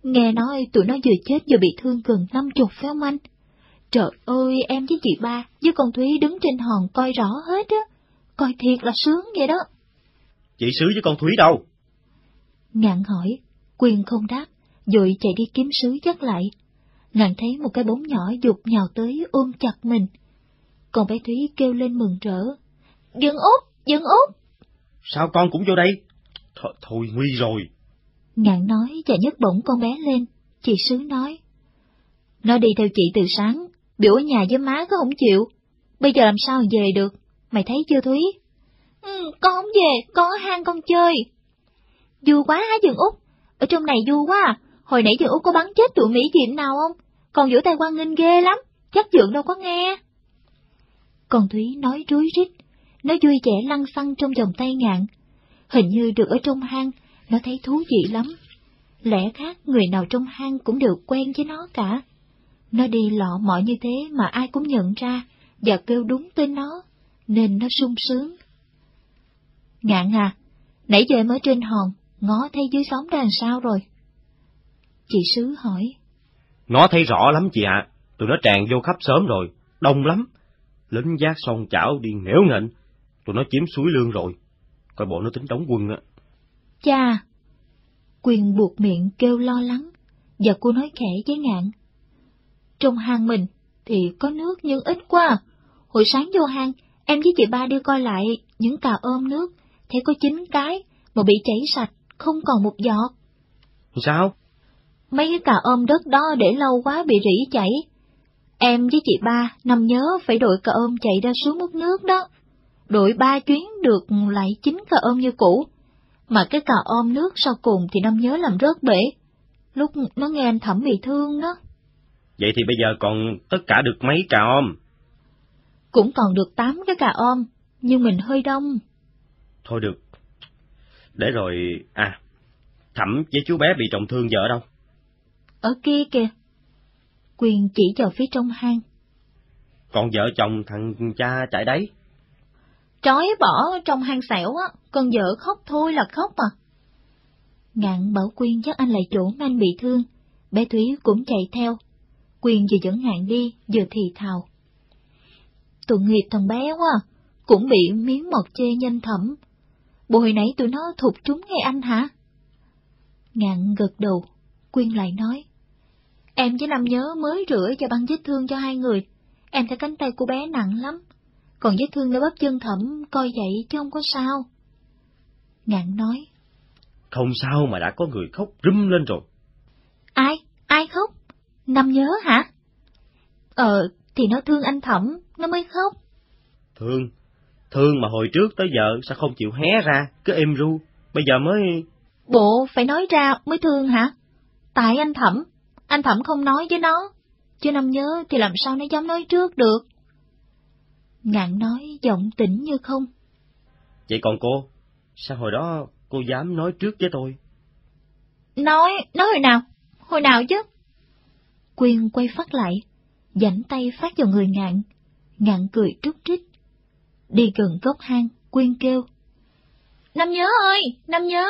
Nghe nói tụi nó vừa chết vừa bị thương gần năm chục phải không anh? Trời ơi, em với chị ba, với con Thúy đứng trên hòn coi rõ hết á. Coi thiệt là sướng vậy đó. Chị Sứ với con Thúy đâu? Ngạn hỏi, quyền không đáp, rồi chạy đi kiếm sứ dắt lại. Ngạn thấy một cái bóng nhỏ dục nhào tới ôm chặt mình. Còn bé Thúy kêu lên mừng rỡ. Dừng út, dừng út. Sao con cũng vô đây? Thôi, thôi nguy rồi. Ngạn nói và nhấc bổng con bé lên. Chị Sứ nói. Nó đi theo chị từ sáng, biểu ở nhà với má có không chịu. Bây giờ làm sao về được? Mày thấy chưa Thúy? Ừ, con không về, con ở hang con chơi. Vui quá hả Dường Út? Ở trong này vui quá à? Hồi nãy Dường Út có bắn chết tụi Mỹ Diệm nào không? Còn vỗ tay quan nghênh ghê lắm, chắc Dượng đâu có nghe. Còn Thúy nói rối rít, nó vui vẻ lăn xăng trong vòng tay ngạn. Hình như được ở trong hang, nó thấy thú vị lắm. Lẽ khác người nào trong hang cũng đều quen với nó cả. Nó đi lọ mọ như thế mà ai cũng nhận ra và kêu đúng tên nó, nên nó sung sướng. Ngạn à, nãy giờ em ở trên hòn, ngó thấy dưới sóng ra làm sao rồi? Chị Sứ hỏi. Nó thấy rõ lắm chị ạ, tụi nó tràn vô khắp sớm rồi, đông lắm. Lính giác son chảo đi nẻo nghệnh, tụi nó chiếm suối lương rồi, coi bộ nó tính đóng quân á. Cha! Quyền buộc miệng kêu lo lắng, và cô nói khẽ với ngạn. Trong hang mình thì có nước nhưng ít quá. Hồi sáng vô hang, em với chị ba đi coi lại những cà ôm nước, thấy có chín cái, mà bị chảy sạch, không còn một giọt. Sao? Mấy cái cà ôm đất đó để lâu quá bị rỉ chảy. Em với chị ba nằm nhớ phải đội cà ôm chạy ra xuống mức nước đó. Đội ba chuyến được lại chín cà ôm như cũ. Mà cái cà ôm nước sau cùng thì năm nhớ làm rớt bể. Lúc nó nghe anh Thẩm bị thương đó. Vậy thì bây giờ còn tất cả được mấy cà ôm? Cũng còn được tám cái cà ôm, nhưng mình hơi đông. Thôi được. Để rồi, à, Thẩm với chú bé bị trọng thương giờ ở đâu? Ở kia kìa. Quyền chỉ vào phía trong hang. Còn vợ chồng thằng cha chạy đấy? Trói bỏ trong hang xẻo á, con vợ khóc thôi là khóc mà. Ngạn bảo Quyên dắt anh lại chỗ anh bị thương, bé Thúy cũng chạy theo. Quyên vừa dẫn Ngạn đi, vừa thì thào. Tụi nghiệp thằng bé quá, cũng bị miếng mọt chê nhanh thẩm. Bộ hồi nãy tụi nó thụt trúng ngay anh hả? Ngạn gật đầu, Quyên lại nói. Em với Năm nhớ mới rửa cho băng vết thương cho hai người, em thấy cánh tay của bé nặng lắm, còn vết thương nơi bắp chân thẩm coi vậy chứ không có sao. Ngạn nói. Không sao mà đã có người khóc râm lên rồi. Ai? Ai khóc? Năm nhớ hả? Ờ, thì nó thương anh Thẩm, nó mới khóc. Thương? Thương mà hồi trước tới giờ sao không chịu hé ra, cứ êm ru, bây giờ mới... Bộ phải nói ra mới thương hả? Tại anh Thẩm, anh Thẩm không nói với nó, chứ năm nhớ thì làm sao nó dám nói trước được. Ngạn nói giọng tĩnh như không. Vậy còn cô, sao hồi đó cô dám nói trước với tôi? Nói, nói hồi nào? Hồi nào chứ? Quyên quay phát lại, dảnh tay phát vào người ngạn, ngạn cười trúc trích. Đi gần gốc hang, Quyên kêu. Năm nhớ ơi, năm nhớ!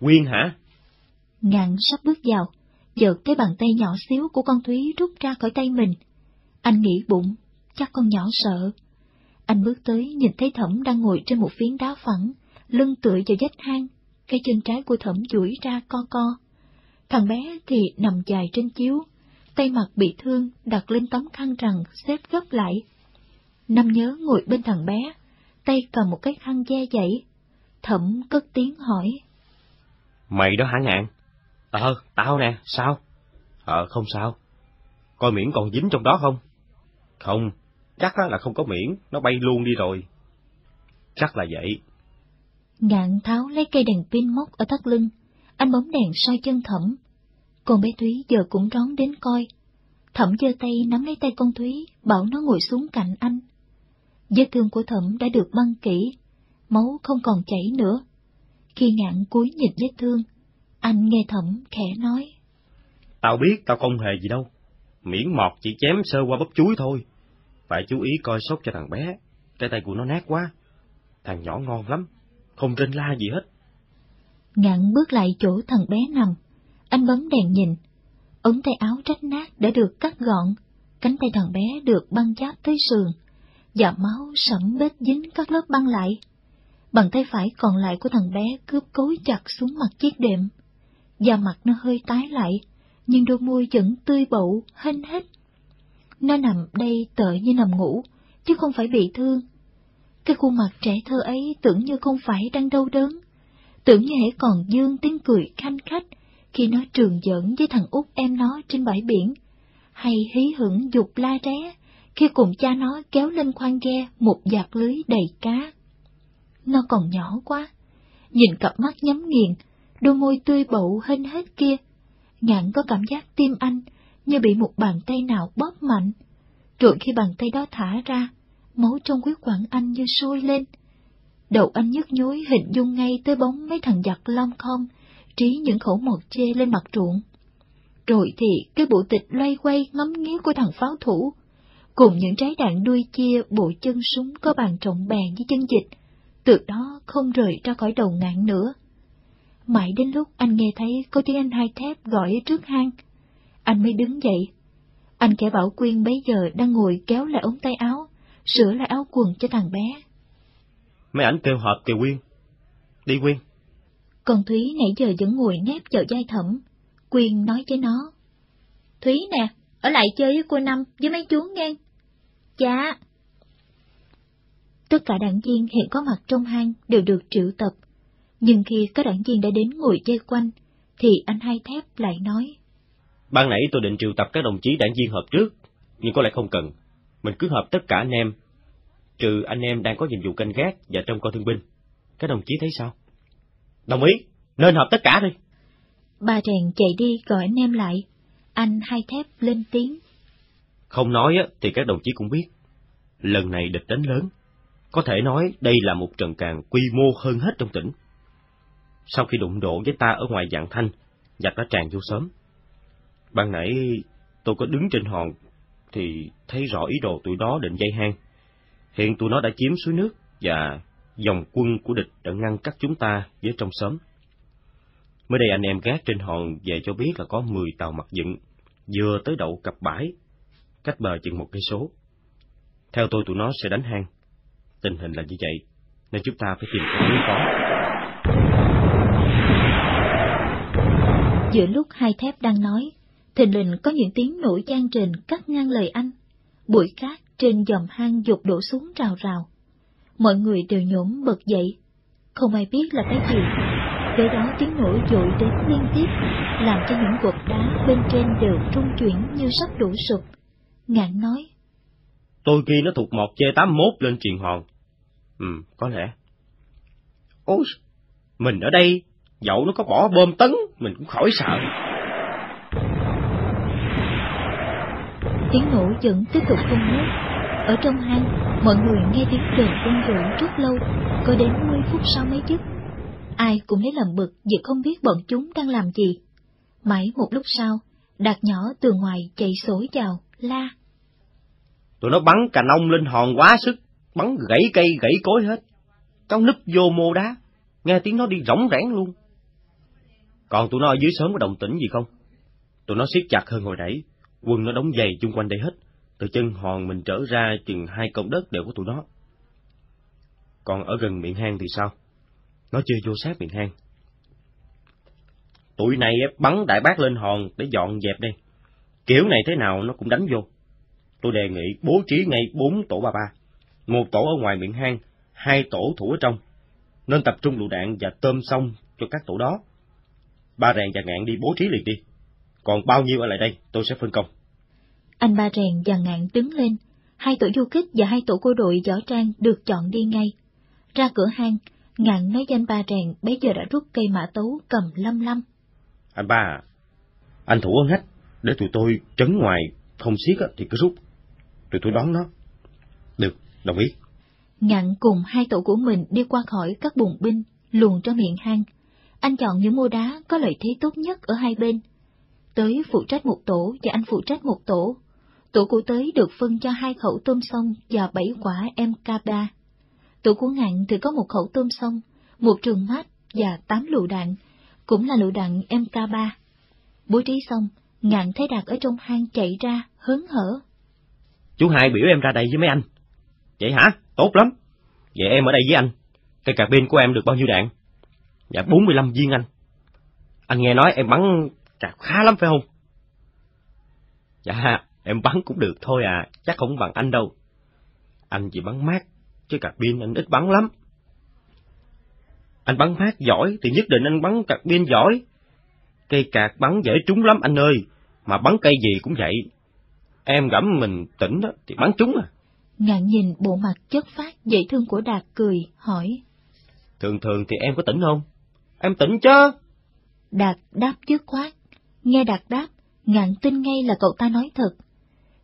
Quyên hả? Ngạn sắp bước vào, chợt cái bàn tay nhỏ xíu của con Thúy rút ra khỏi tay mình. Anh nghĩ bụng, chắc con nhỏ sợ. Anh bước tới nhìn thấy Thẩm đang ngồi trên một phiến đá phẳng, lưng tựa vào vách hang, cái chân trái của Thẩm duỗi ra co co. Thằng bé thì nằm dài trên chiếu, tay mặt bị thương đặt lên tấm khăn rằng xếp gấp lại. Năm nhớ ngồi bên thằng bé, tay cầm một cái khăn che dậy. Thẩm cất tiếng hỏi. Mày đó hả ngạn? Ờ, tao nè, sao? Ờ, không sao. Coi miễn còn dính trong đó không? Không, chắc là không có miễn, nó bay luôn đi rồi. Chắc là vậy. Ngạn tháo lấy cây đèn pin móc ở thắt lưng, anh bấm đèn soi chân thẩm. Con bé Thúy giờ cũng rón đến coi. Thẩm giơ tay nắm lấy tay con Thúy, bảo nó ngồi xuống cạnh anh. Vết thương của thẩm đã được băng kỹ, máu không còn chảy nữa. Khi ngạn cúi nhìn vết thương, anh nghe thẩm khẽ nói. Tao biết tao không hề gì đâu, miễn mọt chỉ chém sơ qua bắp chuối thôi. Phải chú ý coi sóc cho thằng bé, cái tay của nó nát quá. Thằng nhỏ ngon lắm, không rên la gì hết. Ngạn bước lại chỗ thằng bé nằm, anh bấm đèn nhìn. Ống tay áo rách nát đã được cắt gọn, cánh tay thằng bé được băng chát tới sườn, và máu sẫm bết dính các lớp băng lại. Bàn tay phải còn lại của thằng bé cướp cối chặt xuống mặt chiếc đệm. Da mặt nó hơi tái lại, nhưng đôi môi vẫn tươi bậu, hên hết. Nó nằm đây tợ như nằm ngủ, chứ không phải bị thương. Cái khuôn mặt trẻ thơ ấy tưởng như không phải đang đau đớn, tưởng như hãy còn dương tiếng cười khanh khách khi nó trường giỡn với thằng út em nó trên bãi biển, hay hí hửng dục la ré khi cùng cha nó kéo lên khoang ghe một giạc lưới đầy cá. Nó còn nhỏ quá, nhìn cặp mắt nhắm nghiền, đôi môi tươi bậu hên hết kia, ngạn có cảm giác tim anh như bị một bàn tay nào bóp mạnh. Rồi khi bàn tay đó thả ra, máu trong huyết quản anh như sôi lên. Đầu anh nhức nhối hình dung ngay tới bóng mấy thằng giặc long không, trí những khẩu mọt chê lên mặt ruộng. Rồi thì cái bộ tịch loay quay ngắm nghía của thằng pháo thủ, cùng những trái đạn đuôi chia bộ chân súng có bàn trọng bèn với chân dịch, từ đó không rời ra khỏi đầu ngạn nữa. Mãi đến lúc anh nghe thấy có tiếng anh hai thép gọi ở trước hang, anh mới đứng dậy. Anh kẻ bảo Quyên bấy giờ đang ngồi kéo lại ống tay áo, sửa lại áo quần cho thằng bé. Mấy ảnh kêu hợp kìa Quyên. Đi Quyên. Còn Thúy nãy giờ vẫn ngồi nép vào vai thẩm. Quyên nói với nó. Thúy nè, ở lại chơi với cô Năm, với mấy chú nghe. Dạ. Tất cả đảng viên hiện có mặt trong hang đều được triệu tập. Nhưng khi các đảng viên đã đến ngồi dây quanh, thì anh hai thép lại nói. Ban nãy tôi định triệu tập các đồng chí đảng viên họp trước, nhưng có lẽ không cần. Mình cứ họp tất cả anh em, trừ anh em đang có nhiệm vụ canh gác và trong coi thương binh. Các đồng chí thấy sao? Đồng ý, nên họp tất cả đi. Bà rèn chạy đi gọi anh em lại. Anh hai thép lên tiếng. Không nói thì các đồng chí cũng biết. Lần này địch đánh lớn. Có thể nói đây là một trận càng quy mô hơn hết trong tỉnh. Sau khi đụng độ với ta ở ngoài dạng thanh, giặc đã tràn vô sớm. Ban nãy tôi có đứng trên hòn thì thấy rõ ý đồ tụi đó định dây hang. Hiện tụi nó đã chiếm suối nước và dòng quân của địch đã ngăn cắt chúng ta với trong xóm. Mới đây anh em gác trên hòn về cho biết là có 10 tàu mặt dựng, vừa tới đậu cặp bãi, cách bờ chừng một cây số. Theo tôi tụi nó sẽ đánh hang. Tình hình là như vậy, nên chúng ta phải tìm cách đối phó. Giữa lúc hai thép đang nói, thình lình có những tiếng nổi gian trình cắt ngang lời anh. Bụi cát trên dòng hang dục đổ xuống rào rào. Mọi người đều nhổm bật dậy, không ai biết là cái gì. Kế đó tiếng nổ dội đến liên tiếp, làm cho những cột đá bên trên đều trung chuyển như sắp đổ sụp. Ngạn nói. Tôi ghi nó thuộc một chê 81 lên truyền hòn. Ừ, có lẽ. Ôi, mình ở đây, dẫu nó có bỏ bom tấn, mình cũng khỏi sợ. Tiếng nổ vẫn tiếp tục không ngớt. Ở trong hang, mọi người nghe tiếng đờn quân dội rất lâu, có đến 10 phút sau mới dứt. Ai cũng lấy làm bực vì không biết bọn chúng đang làm gì. Mãi một lúc sau, Đạt nhỏ từ ngoài chạy xối vào, la. Tụi nó bắn cà nông lên hòn quá sức, bắn gãy cây gãy cối hết. Cháu núp vô mô đá, nghe tiếng nó đi rỗng rẽn luôn. Còn tụi nó ở dưới sớm có đồng tĩnh gì không? Tụi nó siết chặt hơn hồi nãy, quân nó đóng dày chung quanh đây hết, từ chân hòn mình trở ra chừng hai công đất đều của tụi nó. Còn ở gần miệng hang thì sao? Nó chưa vô sát miệng hang. Tụi này bắn đại bác lên hòn để dọn dẹp đây. Kiểu này thế nào nó cũng đánh vô. Tôi đề nghị bố trí ngay bốn tổ ba ba. Một tổ ở ngoài miệng hang, hai tổ thủ ở trong. Nên tập trung lựu đạn và tôm xong cho các tổ đó. Ba rèn và ngạn đi bố trí liền đi. Còn bao nhiêu ở lại đây, tôi sẽ phân công. Anh ba rèn và ngạn đứng lên. Hai tổ du kích và hai tổ cô đội võ trang được chọn đi ngay. Ra cửa hang, ngạn nói danh ba rèn bây giờ đã rút cây mã tấu cầm lâm lâm. Anh ba à, anh thủ ơn hết, để tụi tôi trấn ngoài không xiết thì cứ rút. Tụi tôi đón nó. Được, đồng ý. Ngạn cùng hai tổ của mình đi qua khỏi các bùng binh, luồn cho miệng hang. Anh chọn những mô đá có lợi thế tốt nhất ở hai bên. Tới phụ trách một tổ và anh phụ trách một tổ. Tổ của tới được phân cho hai khẩu tôm sông và bảy quả MK3. Tổ của ngạn thì có một khẩu tôm sông, một trường mát và tám lựu đạn, cũng là lựu đạn MK3. Bố trí xong, ngạn thấy Đạt ở trong hang chạy ra, hớn hở. Chú hai biểu em ra đây với mấy anh. Vậy hả? Tốt lắm. Vậy em ở đây với anh. Cây cà pin của em được bao nhiêu đạn? Dạ 45 viên anh. Anh nghe nói em bắn cạc khá lắm phải không? Dạ, em bắn cũng được thôi à, chắc không bằng anh đâu. Anh chỉ bắn mát, chứ cạc pin anh ít bắn lắm. Anh bắn mát giỏi thì nhất định anh bắn cạc pin giỏi. Cây cạc bắn dễ trúng lắm anh ơi, mà bắn cây gì cũng vậy. Em gẫm mình tỉnh đó thì bắn trúng à. Ngạn nhìn bộ mặt chất phát dễ thương của Đạt cười, hỏi. Thường thường thì em có tỉnh không? Em tỉnh chứ. Đạt đáp dứt khoát. Nghe Đạt đáp, Ngạn tin ngay là cậu ta nói thật.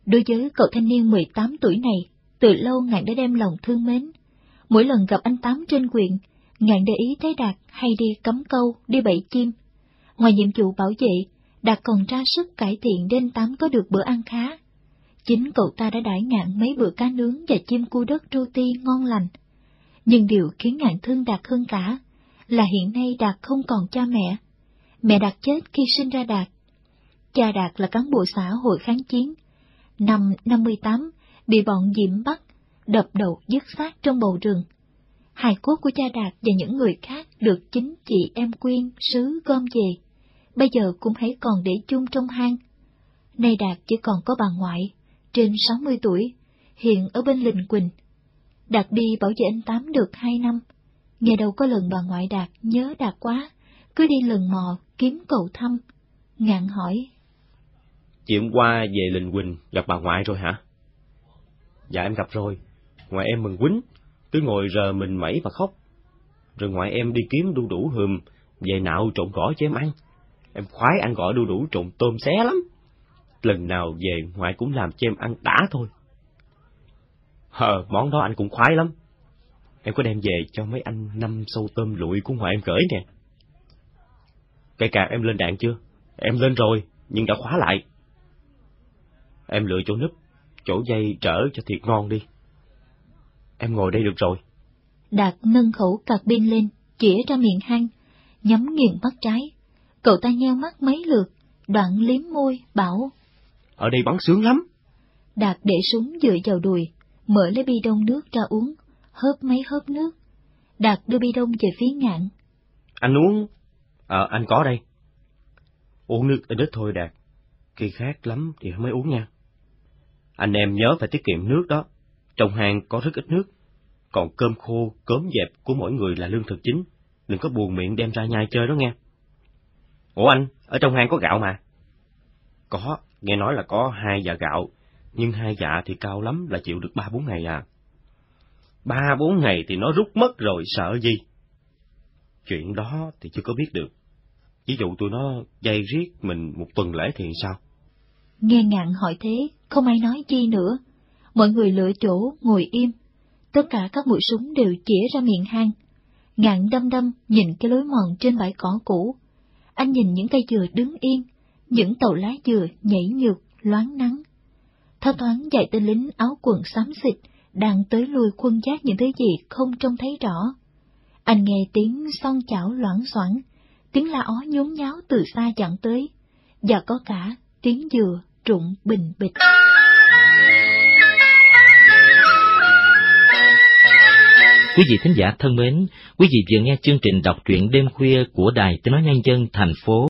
Đối với cậu thanh niên 18 tuổi này, từ lâu Ngạn đã đem lòng thương mến. Mỗi lần gặp anh Tám trên quyền, Ngạn để ý thấy Đạt hay đi cắm câu, đi bẫy chim. Ngoài nhiệm vụ bảo vệ, Đạt còn ra sức cải thiện nên Tám có được bữa ăn khá. Chính cậu ta đã đãi Ngạn mấy bữa cá nướng và chim cu đất rô ti ngon lành. Nhưng điều khiến Ngạn thương Đạt hơn cả là hiện nay Đạt không còn cha mẹ. Mẹ Đạt chết khi sinh ra Đạt. Cha Đạt là cán bộ xã hội kháng chiến. Năm 58, bị bọn Diệm bắt, đập đầu dứt xác trong bầu rừng. Hài cốt của cha Đạt và những người khác được chính chị em Quyên sứ gom về. Bây giờ cũng hãy còn để chung trong hang. Nay Đạt chỉ còn có bà ngoại, trên 60 tuổi, hiện ở bên Linh Quỳnh. Đạt đi bảo vệ anh Tám được hai năm. Nghe đâu có lần bà ngoại Đạt nhớ Đạt quá, cứ đi lần mò kiếm cầu thăm. Ngạn hỏi. Chị hôm qua về Linh Quỳnh gặp bà ngoại rồi hả? Dạ em gặp rồi. Ngoại em mừng quýnh, cứ ngồi rờ mình mẩy và khóc. Rồi ngoại em đi kiếm đu đủ hùm, về nạo trộn gỏi cho em ăn. Em khoái ăn gỏi đu đủ trộn tôm xé lắm. Lần nào về ngoại cũng làm cho em ăn đã thôi. Hờ, món đó anh cũng khoái lắm. Em có đem về cho mấy anh năm sâu tôm lụi của ngoại em gửi nè. Cây cạc em lên đạn chưa? Em lên rồi, nhưng đã khóa lại. Em lựa chỗ núp, chỗ dây trở cho thiệt ngon đi. Em ngồi đây được rồi. Đạt nâng khẩu cạc pin lên, chĩa ra miệng hang, nhắm nghiền mắt trái. Cậu ta nheo mắt mấy lượt, đoạn liếm môi, bảo. Ở đây bắn sướng lắm. Đạt để súng dựa vào đùi, mở lấy bi đông nước ra uống, hớp mấy hớp nước. Đạt đưa bi đông về phía ngạn. Anh uống... Ờ, anh có đây. Uống nước ít thôi Đạt. Khi khát lắm thì mới uống nha. Anh em nhớ phải tiết kiệm nước đó. Trong hang có rất ít nước. Còn cơm khô, cốm dẹp của mỗi người là lương thực chính. Đừng có buồn miệng đem ra nhai chơi đó nghe. Ủa anh, ở trong hang có gạo mà. Có, nghe nói là có hai dạ gạo, nhưng hai dạ thì cao lắm là chịu được ba bốn ngày à. Ba bốn ngày thì nó rút mất rồi, sợ gì? Chuyện đó thì chưa có biết được. Ví dụ tụi nó dây riết mình một tuần lễ thì sao? Nghe ngạn hỏi thế, không ai nói chi nữa. Mọi người lựa chỗ, ngồi im. Tất cả các mũi súng đều chĩa ra miệng hang. Ngạn đâm đâm nhìn cái lối mòn trên bãi cỏ cũ. Anh nhìn những cây dừa đứng yên, những tàu lá dừa nhảy nhược, loáng nắng. Thao thoáng vài tên lính áo quần xám xịt, đang tới lui quân giác những thứ gì không trông thấy rõ. Anh nghe tiếng son chảo loãng xoảng, tiếng la ó nhốn nháo từ xa chặn tới, và có cả tiếng dừa trụng bình bịch. Quý vị thính giả thân mến, quý vị vừa nghe chương trình đọc truyện đêm khuya của Đài Tiếng Nói Nhân dân thành phố